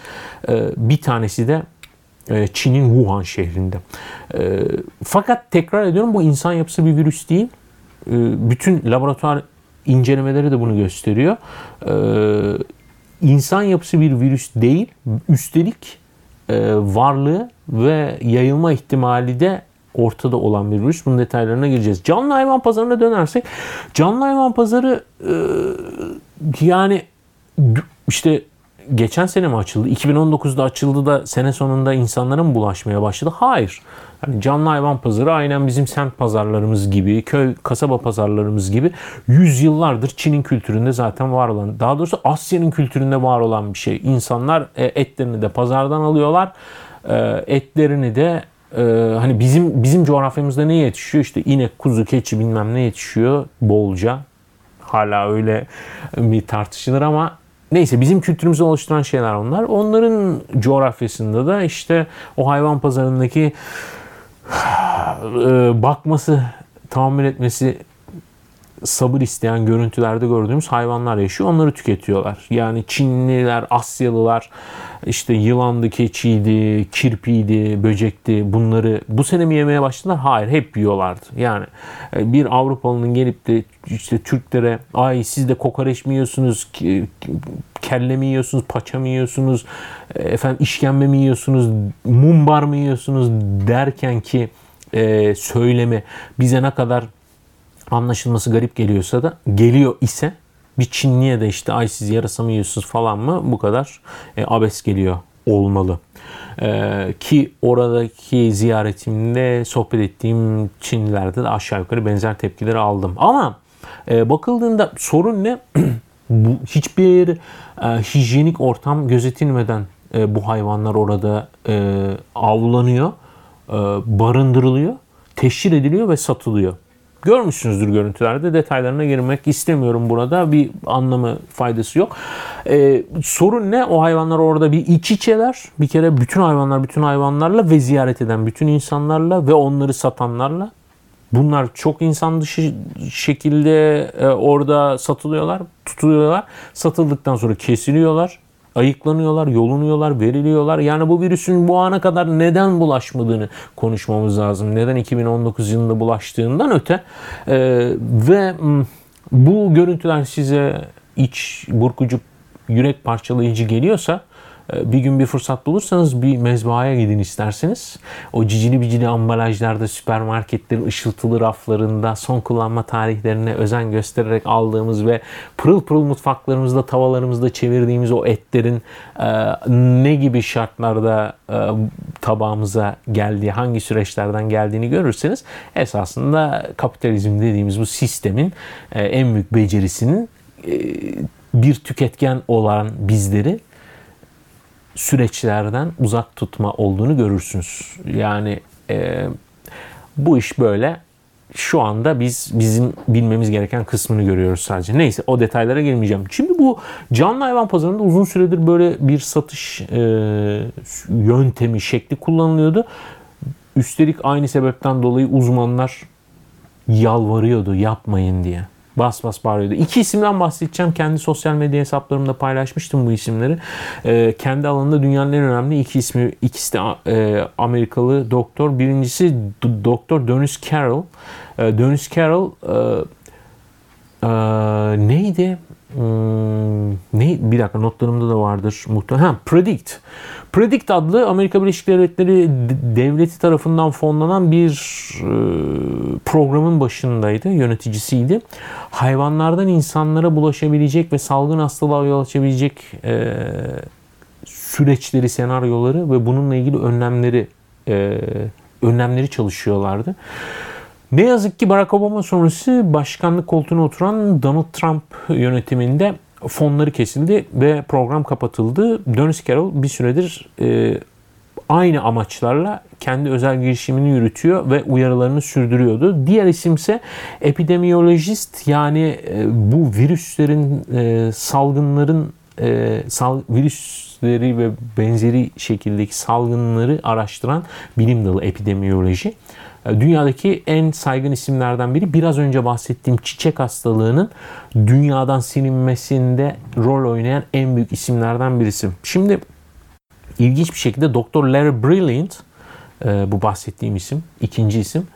E, bir tanesi de e, Çin'in Wuhan şehrinde. Fakat tekrar ediyorum bu insan yapısı bir virüs değil. Bütün laboratuvar incelemeleri de bunu gösteriyor. Ee, insan yapısı bir virüs değil. Üstelik e, varlığı ve yayılma ihtimali de ortada olan bir virüs. Bunun detaylarına gireceğiz. Canlı hayvan pazarına dönersek canlı hayvan pazarı e, yani işte geçen sene mi açıldı? 2019'da açıldı da sene sonunda insanlara mı bulaşmaya başladı? Hayır. Yani canlı hayvan pazarı aynen bizim semt pazarlarımız gibi, köy, kasaba pazarlarımız gibi yüzyıllardır Çin'in kültüründe zaten var olan, daha doğrusu Asya'nın kültüründe var olan bir şey. İnsanlar e, etlerini de pazardan alıyorlar. E, etlerini de e, hani bizim bizim coğrafyamızda ne yetişiyor? İşte inek, kuzu, keçi bilmem ne yetişiyor bolca. Hala öyle bir tartışılır ama Neyse bizim kültürümüzü oluşturan şeyler onlar. Onların coğrafyasında da işte o hayvan pazarındaki *sighs* e, bakması, tahammül etmesi sabır isteyen görüntülerde gördüğümüz hayvanlar yaşıyor. Onları tüketiyorlar. Yani Çinliler, Asyalılar işte yılandı, keçiydi, kirpiydi, böcekti bunları bu sene mi yemeye başladılar? Hayır hep yiyorlardı. Yani e, bir Avrupalı'nın gelip de işte Türklere ay siz de kokoreç mi yiyorsunuz, kelle mi yiyorsunuz, paça mı yiyorsunuz, e, efendim işkembe mi yiyorsunuz, mumbar mı yiyorsunuz derken ki e, söylemi bize ne kadar anlaşılması garip geliyorsa da geliyor ise bir Çinliye de işte ay siz yarasa mı yiyorsunuz falan mı bu kadar e, abes geliyor olmalı. Ee, ki oradaki ziyaretimde sohbet ettiğim Çinlilerde de aşağı yukarı benzer tepkileri aldım. Ama e, bakıldığında sorun ne? *clears throat* bu hiçbir e, hijyenik ortam gözetilmeden e, bu hayvanlar orada e, avlanıyor, e, barındırılıyor, teşhir ediliyor ve satılıyor. Görmüşsünüzdür görüntülerde. Detaylarına girmek istemiyorum burada. Bir anlamı faydası yok. Ee, sorun ne? O hayvanlar orada bir iç içeler. Bir kere bütün hayvanlar bütün hayvanlarla ve ziyaret eden bütün insanlarla ve onları satanlarla. Bunlar çok insan dışı şekilde e, orada satılıyorlar, tutuluyorlar. Satıldıktan sonra kesiliyorlar ayıklanıyorlar, yolunuyorlar, veriliyorlar. Yani bu virüsün bu ana kadar neden bulaşmadığını konuşmamız lazım. Neden 2019 yılında bulaştığından öte. Ee, ve bu görüntüler size iç burkucu, yürek parçalayıcı geliyorsa bir gün bir fırsat bulursanız bir mezbahaya gidin isterseniz. O cicili bicili ambalajlarda, süpermarketlerin ışıltılı raflarında son kullanma tarihlerine özen göstererek aldığımız ve pırıl pırıl mutfaklarımızda, tavalarımızda çevirdiğimiz o etlerin e, ne gibi şartlarda e, tabağımıza geldiği, hangi süreçlerden geldiğini görürseniz esasında kapitalizm dediğimiz bu sistemin e, en büyük becerisinin bir tüketken olan bizleri süreçlerden uzak tutma olduğunu görürsünüz. Yani e, bu iş böyle. Şu anda biz bizim bilmemiz gereken kısmını görüyoruz sadece. Neyse o detaylara girmeyeceğim. Şimdi bu canlı hayvan pazarında uzun süredir böyle bir satış e, yöntemi, şekli kullanılıyordu. Üstelik aynı sebepten dolayı uzmanlar yalvarıyordu yapmayın diye bas bas bağırıyordu. İki isimden bahsedeceğim. Kendi sosyal medya hesaplarımda paylaşmıştım bu isimleri. E, kendi alanında dünyanın en önemli iki ismi. İkisi de e, Amerikalı doktor. Birincisi Doktor Dennis Carroll. E, Dennis Carroll e, e, neydi? Hmm, ne bir dakika notlarımda da vardır muhtemelen. Predict. Predict adlı Amerika Birleşik Devletleri devleti tarafından fonlanan bir e, programın başındaydı, yöneticisiydi. Hayvanlardan insanlara bulaşabilecek ve salgın hastalığa yol açabilecek e, süreçleri, senaryoları ve bununla ilgili önlemleri e, önlemleri çalışıyorlardı. Ne yazık ki Barack Obama sonrası başkanlık koltuğuna oturan Donald Trump yönetiminde fonları kesildi ve program kapatıldı. Dennis Carroll bir süredir e, aynı amaçlarla kendi özel girişimini yürütüyor ve uyarılarını sürdürüyordu. Diğer isimse epidemiyolojist yani e, bu virüslerin, e, salgınların, e, sal, virüsleri ve benzeri şekildeki salgınları araştıran bilim dalı epidemiyoloji. E, dünyadaki en saygın isimlerden biri. Biraz önce bahsettiğim çiçek hastalığının dünyadan silinmesinde rol oynayan en büyük isimlerden birisi. Şimdi ilginç bir şekilde Dr. Larry Brilliant e, bu bahsettiğim isim, ikinci isim.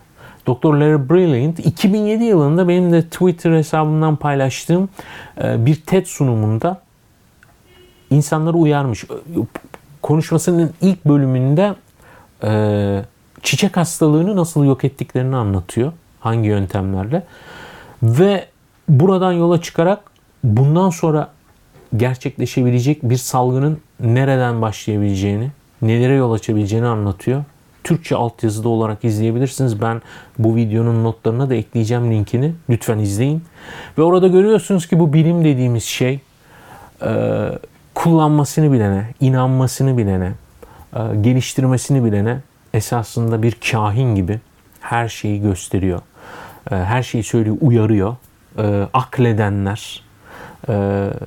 Dr. Larry Brilliant 2007 yılında benim de Twitter hesabımdan paylaştığım e, bir TED sunumunda insanları uyarmış. Konuşmasının ilk bölümünde çiçek hastalığını nasıl yok ettiklerini anlatıyor. Hangi yöntemlerle. Ve buradan yola çıkarak bundan sonra gerçekleşebilecek bir salgının nereden başlayabileceğini, nelere yol açabileceğini anlatıyor. Türkçe altyazıda olarak izleyebilirsiniz. Ben bu videonun notlarına da ekleyeceğim linkini. Lütfen izleyin. Ve orada görüyorsunuz ki bu bilim dediğimiz şey kullanmasını bilene, inanmasını bilene, geliştirmesini bilene esasında bir kahin gibi her şeyi gösteriyor. Ee, her şeyi söylüyor, uyarıyor. Ee, akledenler, e,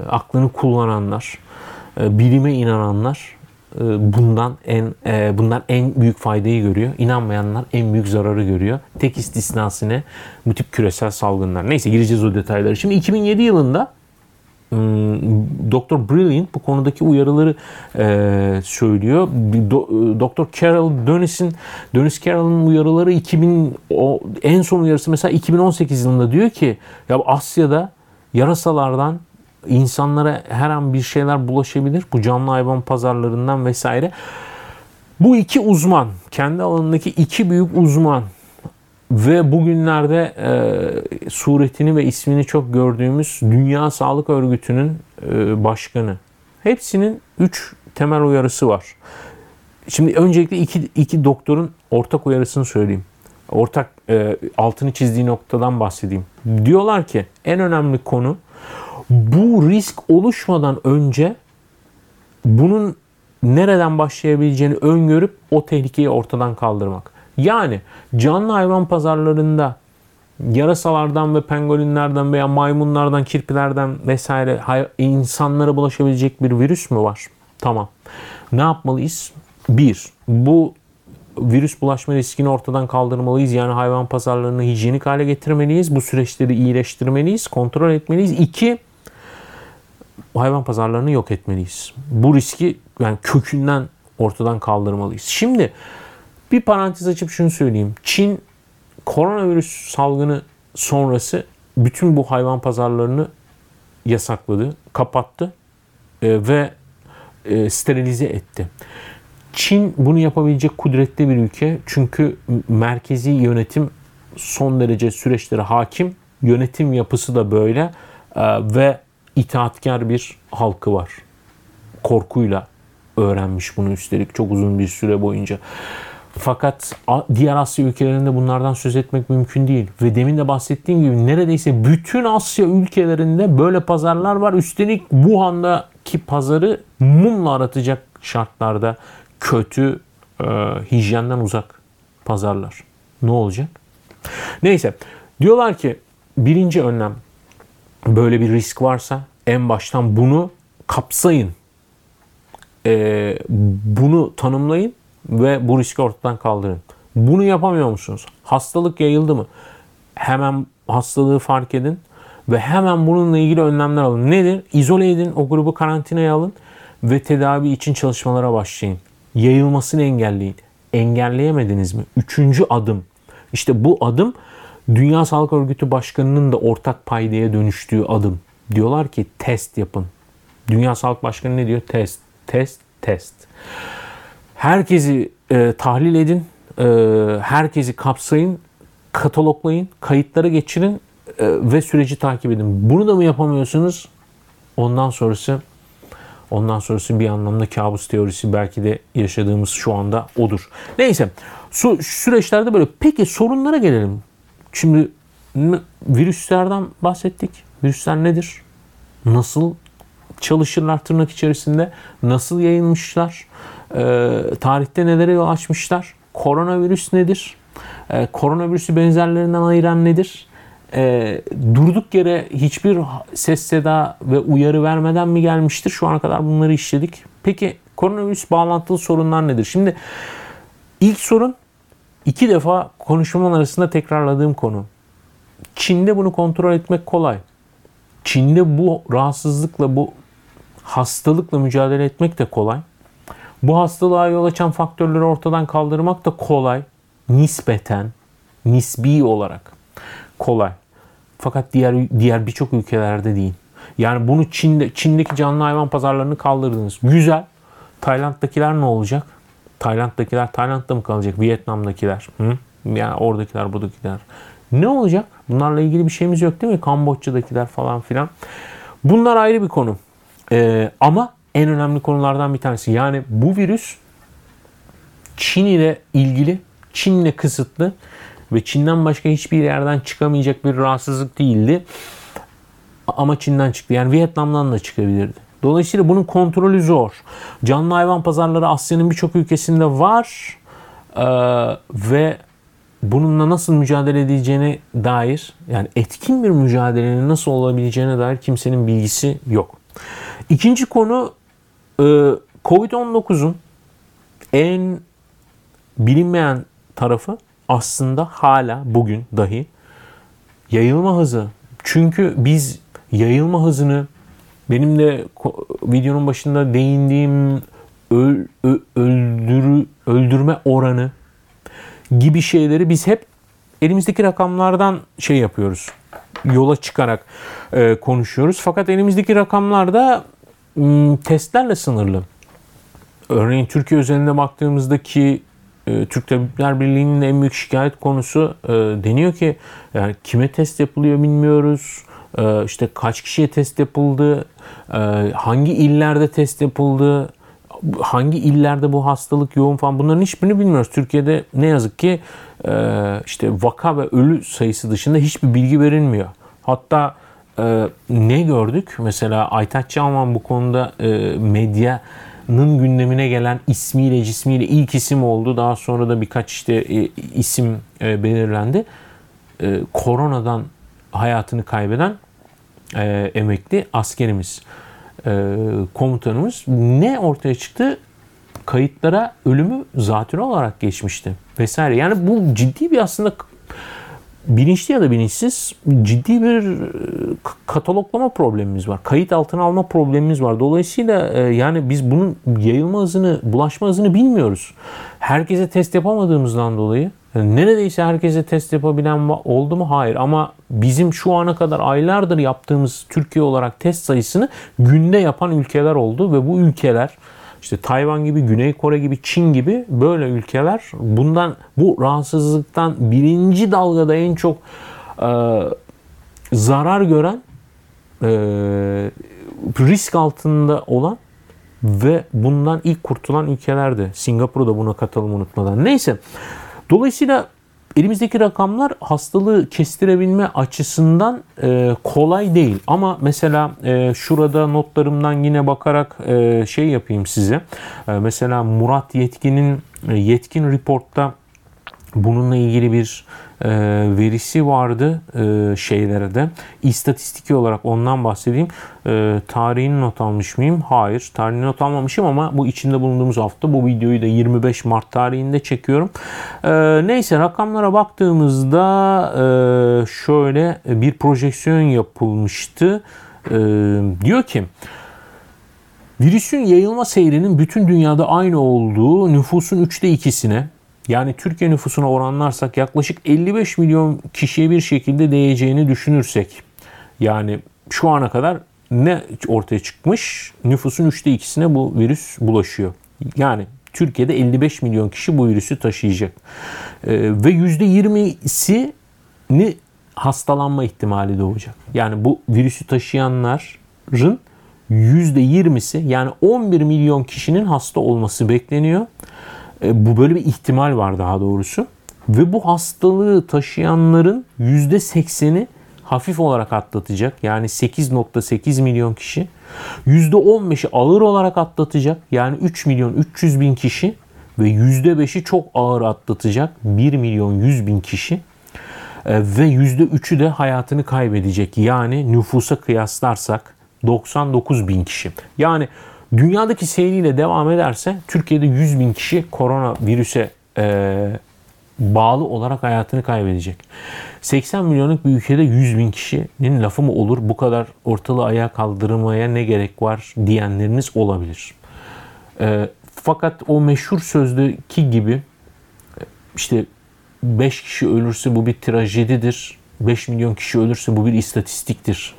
aklını kullananlar, e, bilime inananlar e, bundan en bundan en büyük faydayı görüyor. İnanmayanlar en büyük zararı görüyor. Tek istisnası ne? Bu tip küresel salgınlar. Neyse gireceğiz o detaylara. Şimdi 2007 yılında Doktor Brilliant bu konudaki uyarıları e, söylüyor. E, Doktor Carol Dönis'in Dönis Carroll'ın uyarıları 2000 o en son uyarısı mesela 2018 yılında diyor ki ya Asya'da yarasalardan insanlara her an bir şeyler bulaşabilir. Bu canlı hayvan pazarlarından vesaire. Bu iki uzman, kendi alanındaki iki büyük uzman ve bugünlerde e, suretini ve ismini çok gördüğümüz Dünya Sağlık Örgütü'nün e, başkanı. Hepsinin üç temel uyarısı var. Şimdi öncelikle iki, iki doktorun ortak uyarısını söyleyeyim. Ortak e, altını çizdiği noktadan bahsedeyim. Diyorlar ki en önemli konu bu risk oluşmadan önce bunun nereden başlayabileceğini öngörüp o tehlikeyi ortadan kaldırmak. Yani canlı hayvan pazarlarında yarasalardan ve pengolinlerden veya maymunlardan, kirpilerden vesaire insanlara bulaşabilecek bir virüs mü var? Tamam. Ne yapmalıyız? Bir, bu virüs bulaşma riskini ortadan kaldırmalıyız. Yani hayvan pazarlarını hijyenik hale getirmeliyiz. Bu süreçleri iyileştirmeliyiz, kontrol etmeliyiz. İki, hayvan pazarlarını yok etmeliyiz. Bu riski yani kökünden ortadan kaldırmalıyız. Şimdi bir parantez açıp şunu söyleyeyim. Çin koronavirüs salgını sonrası bütün bu hayvan pazarlarını yasakladı, kapattı e, ve e, sterilize etti. Çin bunu yapabilecek kudretli bir ülke. Çünkü merkezi yönetim son derece süreçlere hakim. Yönetim yapısı da böyle e, ve itaatkar bir halkı var. Korkuyla öğrenmiş bunu üstelik çok uzun bir süre boyunca. Fakat diğer Asya ülkelerinde bunlardan söz etmek mümkün değil. Ve demin de bahsettiğim gibi neredeyse bütün Asya ülkelerinde böyle pazarlar var. Üstelik Wuhan'daki pazarı mumla aratacak şartlarda kötü, e, hijyenden uzak pazarlar. Ne olacak? Neyse diyorlar ki birinci önlem böyle bir risk varsa en baştan bunu kapsayın. E, bunu tanımlayın ve bu riski ortadan kaldırın. Bunu yapamıyor musunuz? Hastalık yayıldı mı? Hemen hastalığı fark edin ve hemen bununla ilgili önlemler alın. Nedir? İzole edin, o grubu karantinaya alın ve tedavi için çalışmalara başlayın. Yayılmasını engelleyin. Engelleyemediniz mi? Üçüncü adım. İşte bu adım Dünya Sağlık Örgütü Başkanı'nın da ortak paydaya dönüştüğü adım. Diyorlar ki test yapın. Dünya Sağlık Başkanı ne diyor? Test, test, test. Herkesi e, tahlil edin, e, herkesi kapsayın, kataloglayın, kayıtlara geçirin e, ve süreci takip edin. Bunu da mı yapamıyorsunuz? Ondan sonrası ondan sonrası bir anlamda kabus teorisi belki de yaşadığımız şu anda odur. Neyse şu süreçlerde böyle. Peki sorunlara gelelim. Şimdi virüslerden bahsettik. Virüsler nedir? Nasıl çalışırlar tırnak içerisinde? Nasıl yayılmışlar? Ee, tarihte nelere yol açmışlar? Koronavirüs nedir? Ee, koronavirüsü benzerlerinden ayıran nedir? Ee, durduk yere hiçbir ses seda ve uyarı vermeden mi gelmiştir? Şu ana kadar bunları işledik. Peki koronavirüs bağlantılı sorunlar nedir? Şimdi ilk sorun iki defa konuşmamın arasında tekrarladığım konu. Çin'de bunu kontrol etmek kolay. Çin'de bu rahatsızlıkla, bu hastalıkla mücadele etmek de kolay. Bu hastalığa yol açan faktörleri ortadan kaldırmak da kolay. Nispeten, nisbi olarak kolay. Fakat diğer diğer birçok ülkelerde değil. Yani bunu Çin'de Çin'deki canlı hayvan pazarlarını kaldırdınız. Güzel. Tayland'dakiler ne olacak? Tayland'dakiler Tayland'da mı kalacak? Vietnam'dakiler? Hı? Yani oradakiler, buradakiler. Ne olacak? Bunlarla ilgili bir şeyimiz yok değil mi? Kamboçya'dakiler falan filan. Bunlar ayrı bir konu. Ee, ama en önemli konulardan bir tanesi. Yani bu virüs Çin ile ilgili, Çin'le kısıtlı ve Çin'den başka hiçbir yerden çıkamayacak bir rahatsızlık değildi. Ama Çin'den çıktı. Yani Vietnam'dan da çıkabilirdi. Dolayısıyla bunun kontrolü zor. Canlı hayvan pazarları Asya'nın birçok ülkesinde var ee, ve bununla nasıl mücadele edileceğine dair yani etkin bir mücadelenin nasıl olabileceğine dair kimsenin bilgisi yok. İkinci konu Covid-19'un en bilinmeyen tarafı aslında hala bugün dahi yayılma hızı. Çünkü biz yayılma hızını benim de videonun başında değindiğim öl, ö, öldürü, öldürme oranı gibi şeyleri biz hep elimizdeki rakamlardan şey yapıyoruz. Yola çıkarak e, konuşuyoruz. Fakat elimizdeki rakamlar da m, testlerle sınırlı. Örneğin Türkiye özelinde baktığımızdaki e, Türk Tabipler Birliği'nin en büyük şikayet konusu e, deniyor ki yani kime test yapılıyor bilmiyoruz. E, işte kaç kişiye test yapıldı, hangi illerde test yapıldı, hangi illerde bu hastalık yoğun falan bunların hiçbirini bilmiyoruz. Türkiye'de ne yazık ki işte vaka ve ölü sayısı dışında hiçbir bilgi verilmiyor. Hatta e, ne gördük? Mesela Aytaç Çalman bu konuda e, medyanın gündemine gelen ismiyle cismiyle ilk isim oldu. Daha sonra da birkaç işte e, isim e, belirlendi. E, koronadan hayatını kaybeden e, emekli askerimiz e, komutanımız ne ortaya çıktı? Kayıtlara ölümü zatürre olarak geçmişti vesaire. Yani bu ciddi bir aslında bilinçli ya da bilinçsiz ciddi bir e, kataloglama problemimiz var. Kayıt altına alma problemimiz var. Dolayısıyla e, yani biz bunun yayılma hızını, bulaşma hızını bilmiyoruz. Herkese test yapamadığımızdan dolayı neredeyse herkese test yapabilen oldu mu? Hayır. Ama bizim şu ana kadar aylardır yaptığımız Türkiye olarak test sayısını günde yapan ülkeler oldu ve bu ülkeler işte Tayvan gibi, Güney Kore gibi, Çin gibi böyle ülkeler bundan bu rahatsızlıktan birinci dalgada en çok e, zarar gören e, risk altında olan ve bundan ilk kurtulan ülkelerdi. Singapur'u da buna katalım unutmadan. Neyse. Dolayısıyla elimizdeki rakamlar hastalığı kestirebilme açısından e, kolay değil. Ama mesela e, şurada notlarımdan yine bakarak e, şey yapayım size. E, mesela Murat Yetkin'in e, Yetkin Report'ta bununla ilgili bir e, verisi vardı e, şeylere de. İstatistiki olarak ondan bahsedeyim. E, tarihini not almış mıyım? Hayır. Tarihini not almamışım ama bu içinde bulunduğumuz hafta bu videoyu da 25 Mart tarihinde çekiyorum. E, neyse rakamlara baktığımızda e, şöyle bir projeksiyon yapılmıştı. E, diyor ki Virüsün yayılma seyrinin bütün dünyada aynı olduğu nüfusun üçte ikisine yani Türkiye nüfusuna oranlarsak yaklaşık 55 milyon kişiye bir şekilde değeceğini düşünürsek yani şu ana kadar ne ortaya çıkmış? Nüfusun üçte ikisine bu virüs bulaşıyor. Yani Türkiye'de 55 milyon kişi bu virüsü taşıyacak. Ee, ve %20'sini hastalanma ihtimali doğacak. Yani bu virüsü taşıyanların %20'si yani 11 milyon kişinin hasta olması bekleniyor. Ee, bu böyle bir ihtimal var daha doğrusu. Ve bu hastalığı taşıyanların %80'i hafif olarak atlatacak. Yani 8.8 milyon kişi. %15'i ağır olarak atlatacak. Yani 3 milyon 300 bin kişi. Ve %5'i çok ağır atlatacak. 1 milyon 100 bin kişi. Ee, ve %3'ü de hayatını kaybedecek. Yani nüfusa kıyaslarsak 99 bin kişi. Yani dünyadaki seyriyle devam ederse Türkiye'de 100 bin kişi korona virüse e, bağlı olarak hayatını kaybedecek. 80 milyonluk bir ülkede 100 bin kişinin lafı mı olur? Bu kadar ortalığı ayağa kaldırmaya ne gerek var diyenleriniz olabilir. E, fakat o meşhur sözdeki gibi işte 5 kişi ölürse bu bir trajedidir. 5 milyon kişi ölürse bu bir istatistiktir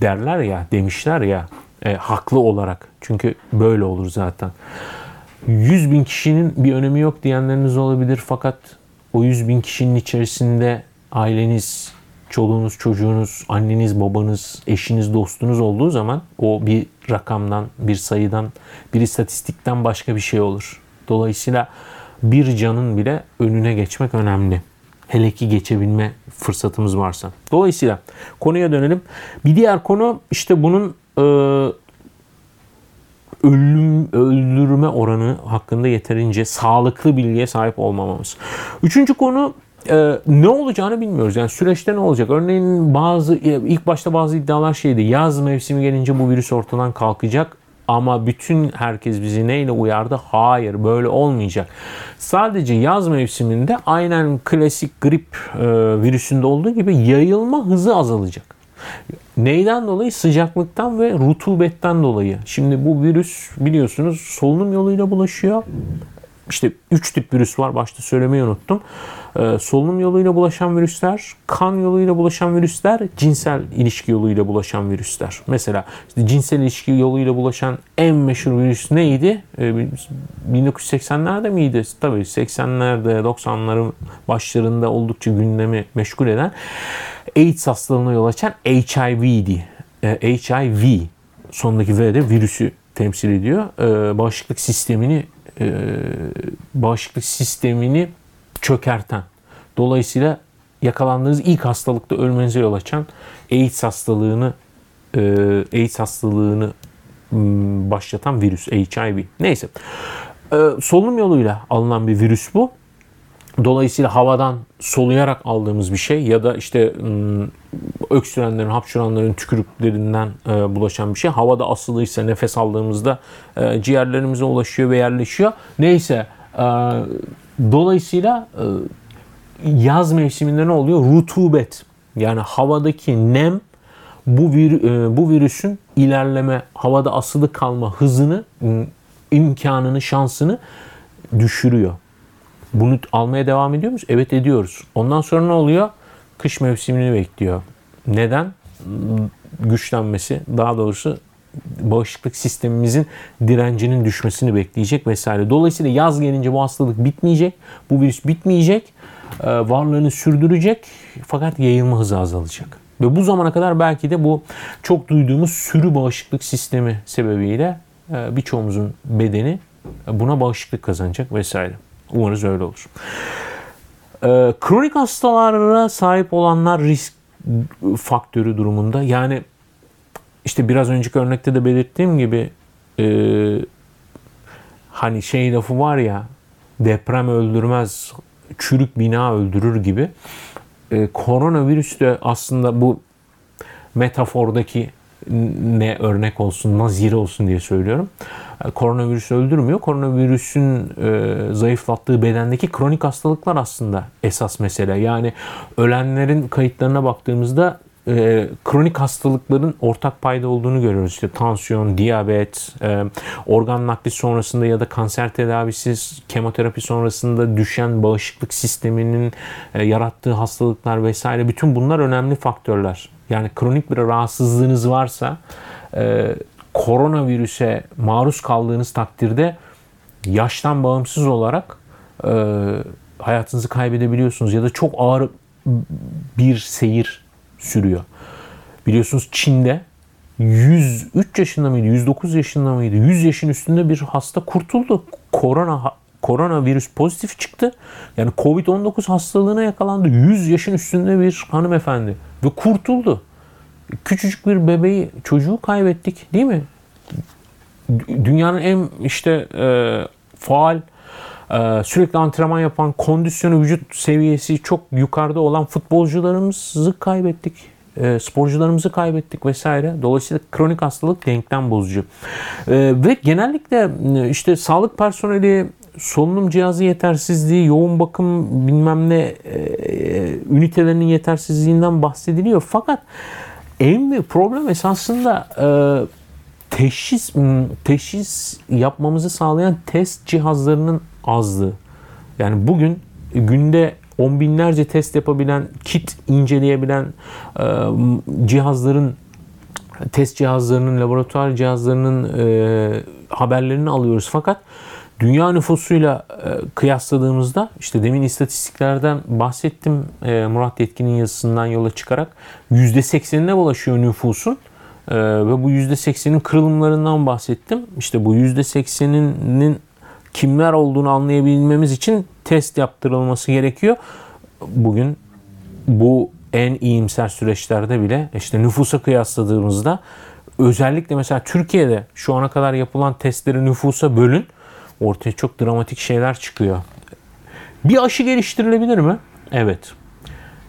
derler ya, demişler ya e, haklı olarak. Çünkü böyle olur zaten. 100 bin kişinin bir önemi yok diyenleriniz olabilir fakat o 100 bin kişinin içerisinde aileniz, çoluğunuz, çocuğunuz, anneniz, babanız, eşiniz, dostunuz olduğu zaman o bir rakamdan, bir sayıdan, bir istatistikten başka bir şey olur. Dolayısıyla bir canın bile önüne geçmek önemli. Hele ki geçebilme fırsatımız varsa. Dolayısıyla konuya dönelim. Bir diğer konu işte bunun e, ölüm öldürme oranı hakkında yeterince sağlıklı bilgiye sahip olmamamız. Üçüncü konu e, ne olacağını bilmiyoruz. Yani süreçte ne olacak? Örneğin bazı ilk başta bazı iddialar şeydi. Yaz mevsimi gelince bu virüs ortadan kalkacak. Ama bütün herkes bizi neyle uyardı? Hayır böyle olmayacak. Sadece yaz mevsiminde aynen klasik grip e, virüsünde olduğu gibi yayılma hızı azalacak. Neyden dolayı? Sıcaklıktan ve rutubetten dolayı. Şimdi bu virüs biliyorsunuz solunum yoluyla bulaşıyor. İşte 3 tip virüs var. Başta söylemeyi unuttum. Ee, solunum yoluyla bulaşan virüsler, kan yoluyla bulaşan virüsler, cinsel ilişki yoluyla bulaşan virüsler. Mesela işte cinsel ilişki yoluyla bulaşan en meşhur virüs neydi? Ee, 1980'lerde miydi? Tabii 80'lerde, 90'ların başlarında oldukça gündemi meşgul eden AIDS hastalığına yol açan HIV'di. Ee, HIV sonundaki V de virüsü temsil ediyor. Ee, bağışıklık sistemini e, bağışıklık sistemini çökerten. Dolayısıyla yakalandığınız ilk hastalıkta ölmenize yol açan AIDS hastalığını e, AIDS hastalığını başlatan virüs HIV. Neyse. E, solunum yoluyla alınan bir virüs bu. Dolayısıyla havadan soluyarak aldığımız bir şey ya da işte öksürenlerin, hapşuranların tükürüklerinden e, bulaşan bir şey. Havada asılıysa nefes aldığımızda ciğerlerimize ulaşıyor ve yerleşiyor. Neyse dolayısıyla yaz mevsiminde ne oluyor? Rutubet yani havadaki nem bu vir, bu virüsün ilerleme, havada asılı kalma hızını, imkanını, şansını düşürüyor. Bunu almaya devam ediyor muyuz? Evet ediyoruz. Ondan sonra ne oluyor? Kış mevsimini bekliyor. Neden? Güçlenmesi, daha doğrusu bağışıklık sistemimizin direncinin düşmesini bekleyecek vesaire. Dolayısıyla yaz gelince bu hastalık bitmeyecek, bu virüs bitmeyecek, e, varlığını sürdürecek fakat yayılma hızı azalacak. Ve bu zamana kadar belki de bu çok duyduğumuz sürü bağışıklık sistemi sebebiyle e, birçoğumuzun bedeni buna bağışıklık kazanacak vesaire. Umarız öyle olur. Ee, kronik hastalara sahip olanlar risk faktörü durumunda. Yani işte biraz önceki örnekte de belirttiğim gibi e, hani şey lafı var ya deprem öldürmez çürük bina öldürür gibi. E, koronavirüs de aslında bu metafordaki ne örnek olsun, nazire olsun diye söylüyorum. E, koronavirüs öldürmüyor. Koronavirüsün e, zayıflattığı bedendeki kronik hastalıklar aslında esas mesele. Yani ölenlerin kayıtlarına baktığımızda e, kronik hastalıkların ortak payda olduğunu görüyoruz. İşte tansiyon, diyabet, e, organ nakli sonrasında ya da kanser tedavisi, kemoterapi sonrasında düşen bağışıklık sisteminin e, yarattığı hastalıklar vesaire bütün bunlar önemli faktörler yani kronik bir rahatsızlığınız varsa e, koronavirüse maruz kaldığınız takdirde yaştan bağımsız olarak e, hayatınızı kaybedebiliyorsunuz ya da çok ağır bir seyir sürüyor. Biliyorsunuz Çin'de 103 yaşında mıydı, 109 yaşında mıydı, 100 yaşın üstünde bir hasta kurtuldu. Korona koronavirüs pozitif çıktı. Yani Covid-19 hastalığına yakalandı. 100 yaşın üstünde bir hanımefendi ve kurtuldu. Küçücük bir bebeği, çocuğu kaybettik değil mi? Dünyanın en işte e, faal, e, sürekli antrenman yapan, kondisyonu, vücut seviyesi çok yukarıda olan futbolcularımızı kaybettik. E, sporcularımızı kaybettik vesaire. Dolayısıyla kronik hastalık denklem bozucu. E, ve genellikle e, işte sağlık personeli, solunum cihazı yetersizliği, yoğun bakım bilmem ne e, ünitelerinin yetersizliğinden bahsediliyor. Fakat en büyük problem esasında e, teşhis teşhis yapmamızı sağlayan test cihazlarının azlığı. Yani bugün günde on binlerce test yapabilen, kit inceleyebilen e, cihazların test cihazlarının, laboratuvar cihazlarının e, haberlerini alıyoruz. Fakat dünya nüfusuyla e, kıyasladığımızda işte demin istatistiklerden bahsettim e, Murat Yetkin'in yazısından yola çıkarak %80'ine ulaşıyor nüfusun. E, ve bu %80'in kırılımlarından bahsettim. İşte bu %80'inin kimler olduğunu anlayabilmemiz için test yaptırılması gerekiyor. Bugün bu en iyimser süreçlerde bile işte nüfusa kıyasladığımızda özellikle mesela Türkiye'de şu ana kadar yapılan testleri nüfusa bölün ortaya çok dramatik şeyler çıkıyor. Bir aşı geliştirilebilir mi? Evet.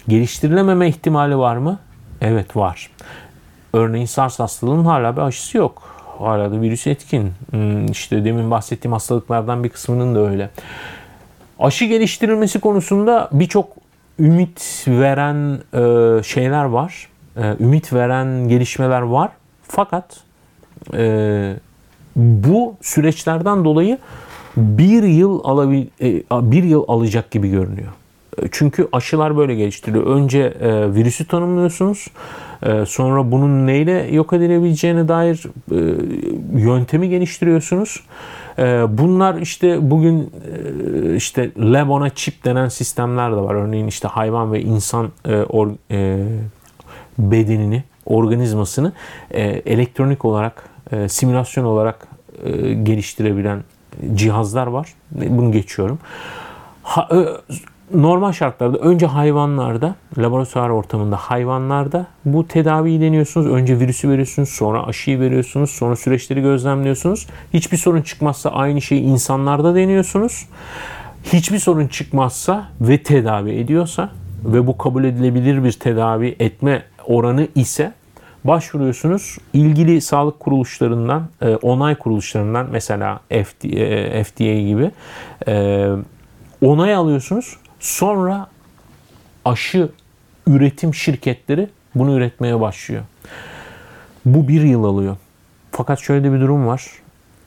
Geliştirilememe ihtimali var mı? Evet var. Örneğin SARS hastalığının hala bir aşısı yok. Hala da virüs etkin. Hmm, işte demin bahsettiğim hastalıklardan bir kısmının da öyle. Aşı geliştirilmesi konusunda birçok ümit veren e, şeyler var. E, ümit veren gelişmeler var. Fakat e, bu süreçlerden dolayı bir yıl alabil e, bir yıl alacak gibi görünüyor. E, çünkü aşılar böyle geliştiriliyor. Önce e, virüsü tanımlıyorsunuz. Sonra bunun neyle yok edilebileceğine dair yöntemi geliştiriyorsunuz. Bunlar işte bugün işte Lebon'a çip denen sistemler de var. Örneğin işte hayvan ve insan bedenini, organizmasını elektronik olarak, simülasyon olarak geliştirebilen cihazlar var. Bunu geçiyorum. Ha, normal şartlarda önce hayvanlarda, laboratuvar ortamında hayvanlarda bu tedaviyi deniyorsunuz. Önce virüsü veriyorsunuz, sonra aşıyı veriyorsunuz, sonra süreçleri gözlemliyorsunuz. Hiçbir sorun çıkmazsa aynı şeyi insanlarda deniyorsunuz. Hiçbir sorun çıkmazsa ve tedavi ediyorsa ve bu kabul edilebilir bir tedavi etme oranı ise başvuruyorsunuz. İlgili sağlık kuruluşlarından, e, onay kuruluşlarından mesela FDA, FDA gibi e, onay alıyorsunuz. Sonra aşı üretim şirketleri bunu üretmeye başlıyor. Bu bir yıl alıyor. Fakat şöyle bir durum var.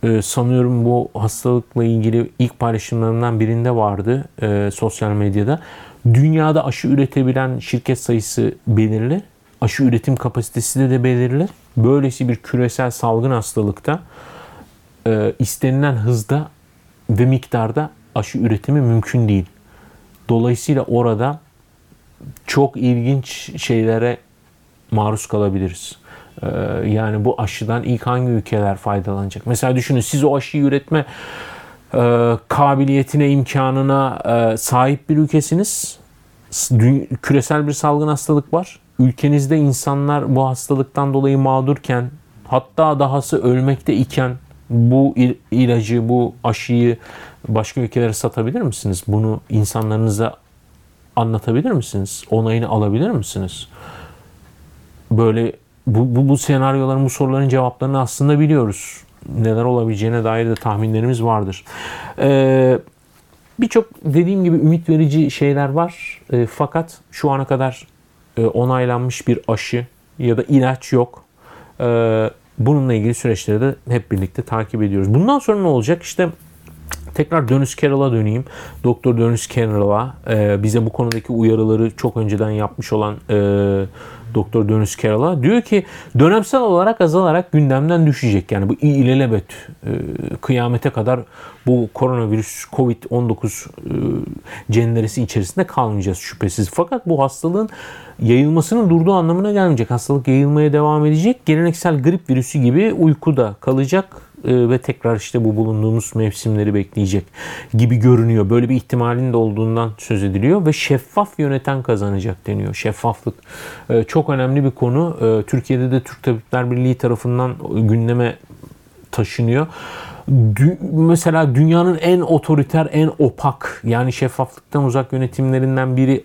Ee, sanıyorum bu hastalıkla ilgili ilk paylaşımlarından birinde vardı e, sosyal medyada. Dünyada aşı üretebilen şirket sayısı belirli aşı üretim kapasitesi de, de belirli. Böylesi bir küresel salgın hastalıkta e, istenilen hızda ve miktarda aşı üretimi mümkün değil. Dolayısıyla orada çok ilginç şeylere maruz kalabiliriz. Ee, yani bu aşıdan ilk hangi ülkeler faydalanacak? Mesela düşünün siz o aşıyı üretme e, kabiliyetine, imkanına e, sahip bir ülkesiniz. Küresel bir salgın hastalık var ülkenizde insanlar bu hastalıktan dolayı mağdurken hatta dahası ölmekte iken bu ilacı, bu aşıyı başka ülkelere satabilir misiniz? Bunu insanlarınıza anlatabilir misiniz? Onayını alabilir misiniz? Böyle bu, bu, bu senaryoların, bu soruların cevaplarını aslında biliyoruz. Neler olabileceğine dair de tahminlerimiz vardır. Ee, Birçok dediğim gibi ümit verici şeyler var. E, fakat şu ana kadar e, onaylanmış bir aşı ya da ilaç yok. E, bununla ilgili süreçleri de hep birlikte takip ediyoruz. Bundan sonra ne olacak? İşte tekrar Dönüş Carroll'a döneyim. Doktor Dönüş Carroll'a e, bize bu konudaki uyarıları çok önceden yapmış olan Doktor Dönüs Carroll'a. Diyor ki dönemsel olarak azalarak gündemden düşecek. Yani bu ilelebet e, kıyamete kadar bu koronavirüs Covid-19 e, cenderesi içerisinde kalmayacağız şüphesiz. Fakat bu hastalığın yayılmasının durduğu anlamına gelmeyecek. Hastalık yayılmaya devam edecek. Geleneksel grip virüsü gibi uykuda kalacak e, ve tekrar işte bu bulunduğumuz mevsimleri bekleyecek gibi görünüyor. Böyle bir ihtimalin de olduğundan söz ediliyor ve şeffaf yöneten kazanacak deniyor. Şeffaflık e, çok önemli bir konu. E, Türkiye'de de Türk Tabipler Birliği tarafından gündeme taşınıyor. Mesela dünyanın en otoriter, en opak yani şeffaflıktan uzak yönetimlerinden biri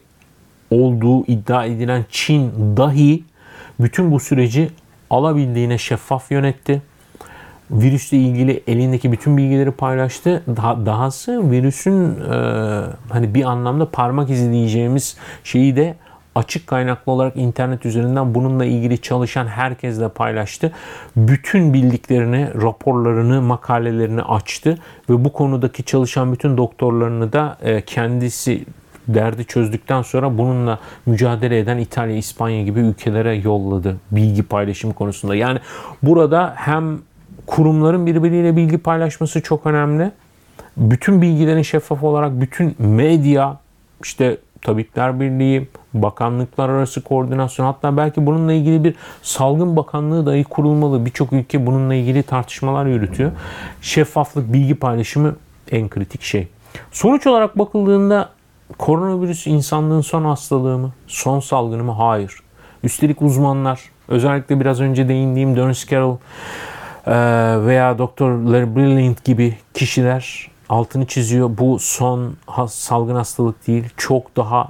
olduğu iddia edilen Çin dahi bütün bu süreci alabildiğine şeffaf yönetti virüsle ilgili elindeki bütün bilgileri paylaştı. Daha, dahası virüsün e, hani bir anlamda parmak izi diyeceğimiz şeyi de açık kaynaklı olarak internet üzerinden bununla ilgili çalışan herkesle paylaştı. Bütün bildiklerini, raporlarını, makalelerini açtı ve bu konudaki çalışan bütün doktorlarını da e, kendisi derdi çözdükten sonra bununla mücadele eden İtalya, İspanya gibi ülkelere yolladı bilgi paylaşımı konusunda. Yani burada hem kurumların birbiriyle bilgi paylaşması çok önemli. Bütün bilgilerin şeffaf olarak bütün medya, işte Tabipler Birliği, bakanlıklar arası koordinasyon hatta belki bununla ilgili bir salgın bakanlığı dahi kurulmalı. Birçok ülke bununla ilgili tartışmalar yürütüyor. Şeffaflık, bilgi paylaşımı en kritik şey. Sonuç olarak bakıldığında koronavirüs insanlığın son hastalığı mı? Son salgını mı? Hayır. Üstelik uzmanlar, özellikle biraz önce değindiğim Dönüs Carroll veya Doktor Larry Brilliant gibi kişiler altını çiziyor. Bu son salgın hastalık değil. Çok daha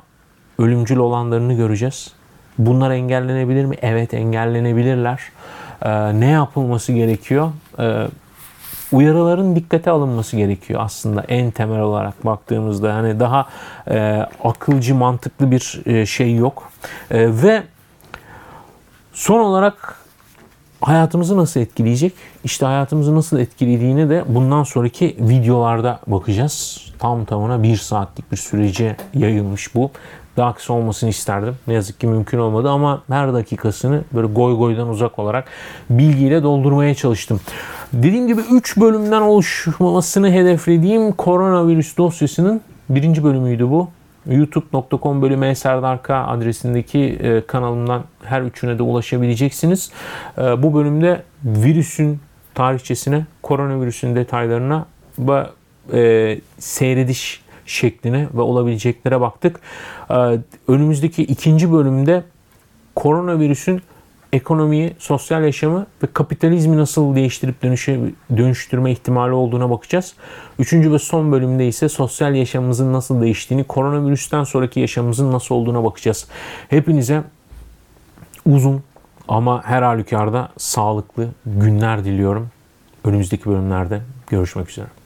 ölümcül olanlarını göreceğiz. Bunlar engellenebilir mi? Evet engellenebilirler. Ee, ne yapılması gerekiyor? Ee, uyarıların dikkate alınması gerekiyor aslında en temel olarak baktığımızda. Yani daha e, akılcı, mantıklı bir e, şey yok. E, ve son olarak hayatımızı nasıl etkileyecek? İşte hayatımızı nasıl etkilediğini de bundan sonraki videolarda bakacağız. Tam tamına bir saatlik bir sürece yayılmış bu. Daha kısa olmasını isterdim. Ne yazık ki mümkün olmadı ama her dakikasını böyle goy goydan uzak olarak bilgiyle doldurmaya çalıştım. Dediğim gibi 3 bölümden oluşmasını hedeflediğim koronavirüs dosyasının birinci bölümüydü bu youtube.com bölü K adresindeki e, kanalımdan her üçüne de ulaşabileceksiniz. E, bu bölümde virüsün tarihçesine, koronavirüsün detaylarına ve e, seyrediş şekline ve olabileceklere baktık. Önümüzdeki ikinci bölümde koronavirüsün ekonomiyi, sosyal yaşamı ve kapitalizmi nasıl değiştirip dönüşe, dönüştürme ihtimali olduğuna bakacağız. Üçüncü ve son bölümde ise sosyal yaşamımızın nasıl değiştiğini, koronavirüsten sonraki yaşamımızın nasıl olduğuna bakacağız. Hepinize uzun ama her halükarda sağlıklı günler diliyorum. Önümüzdeki bölümlerde görüşmek üzere.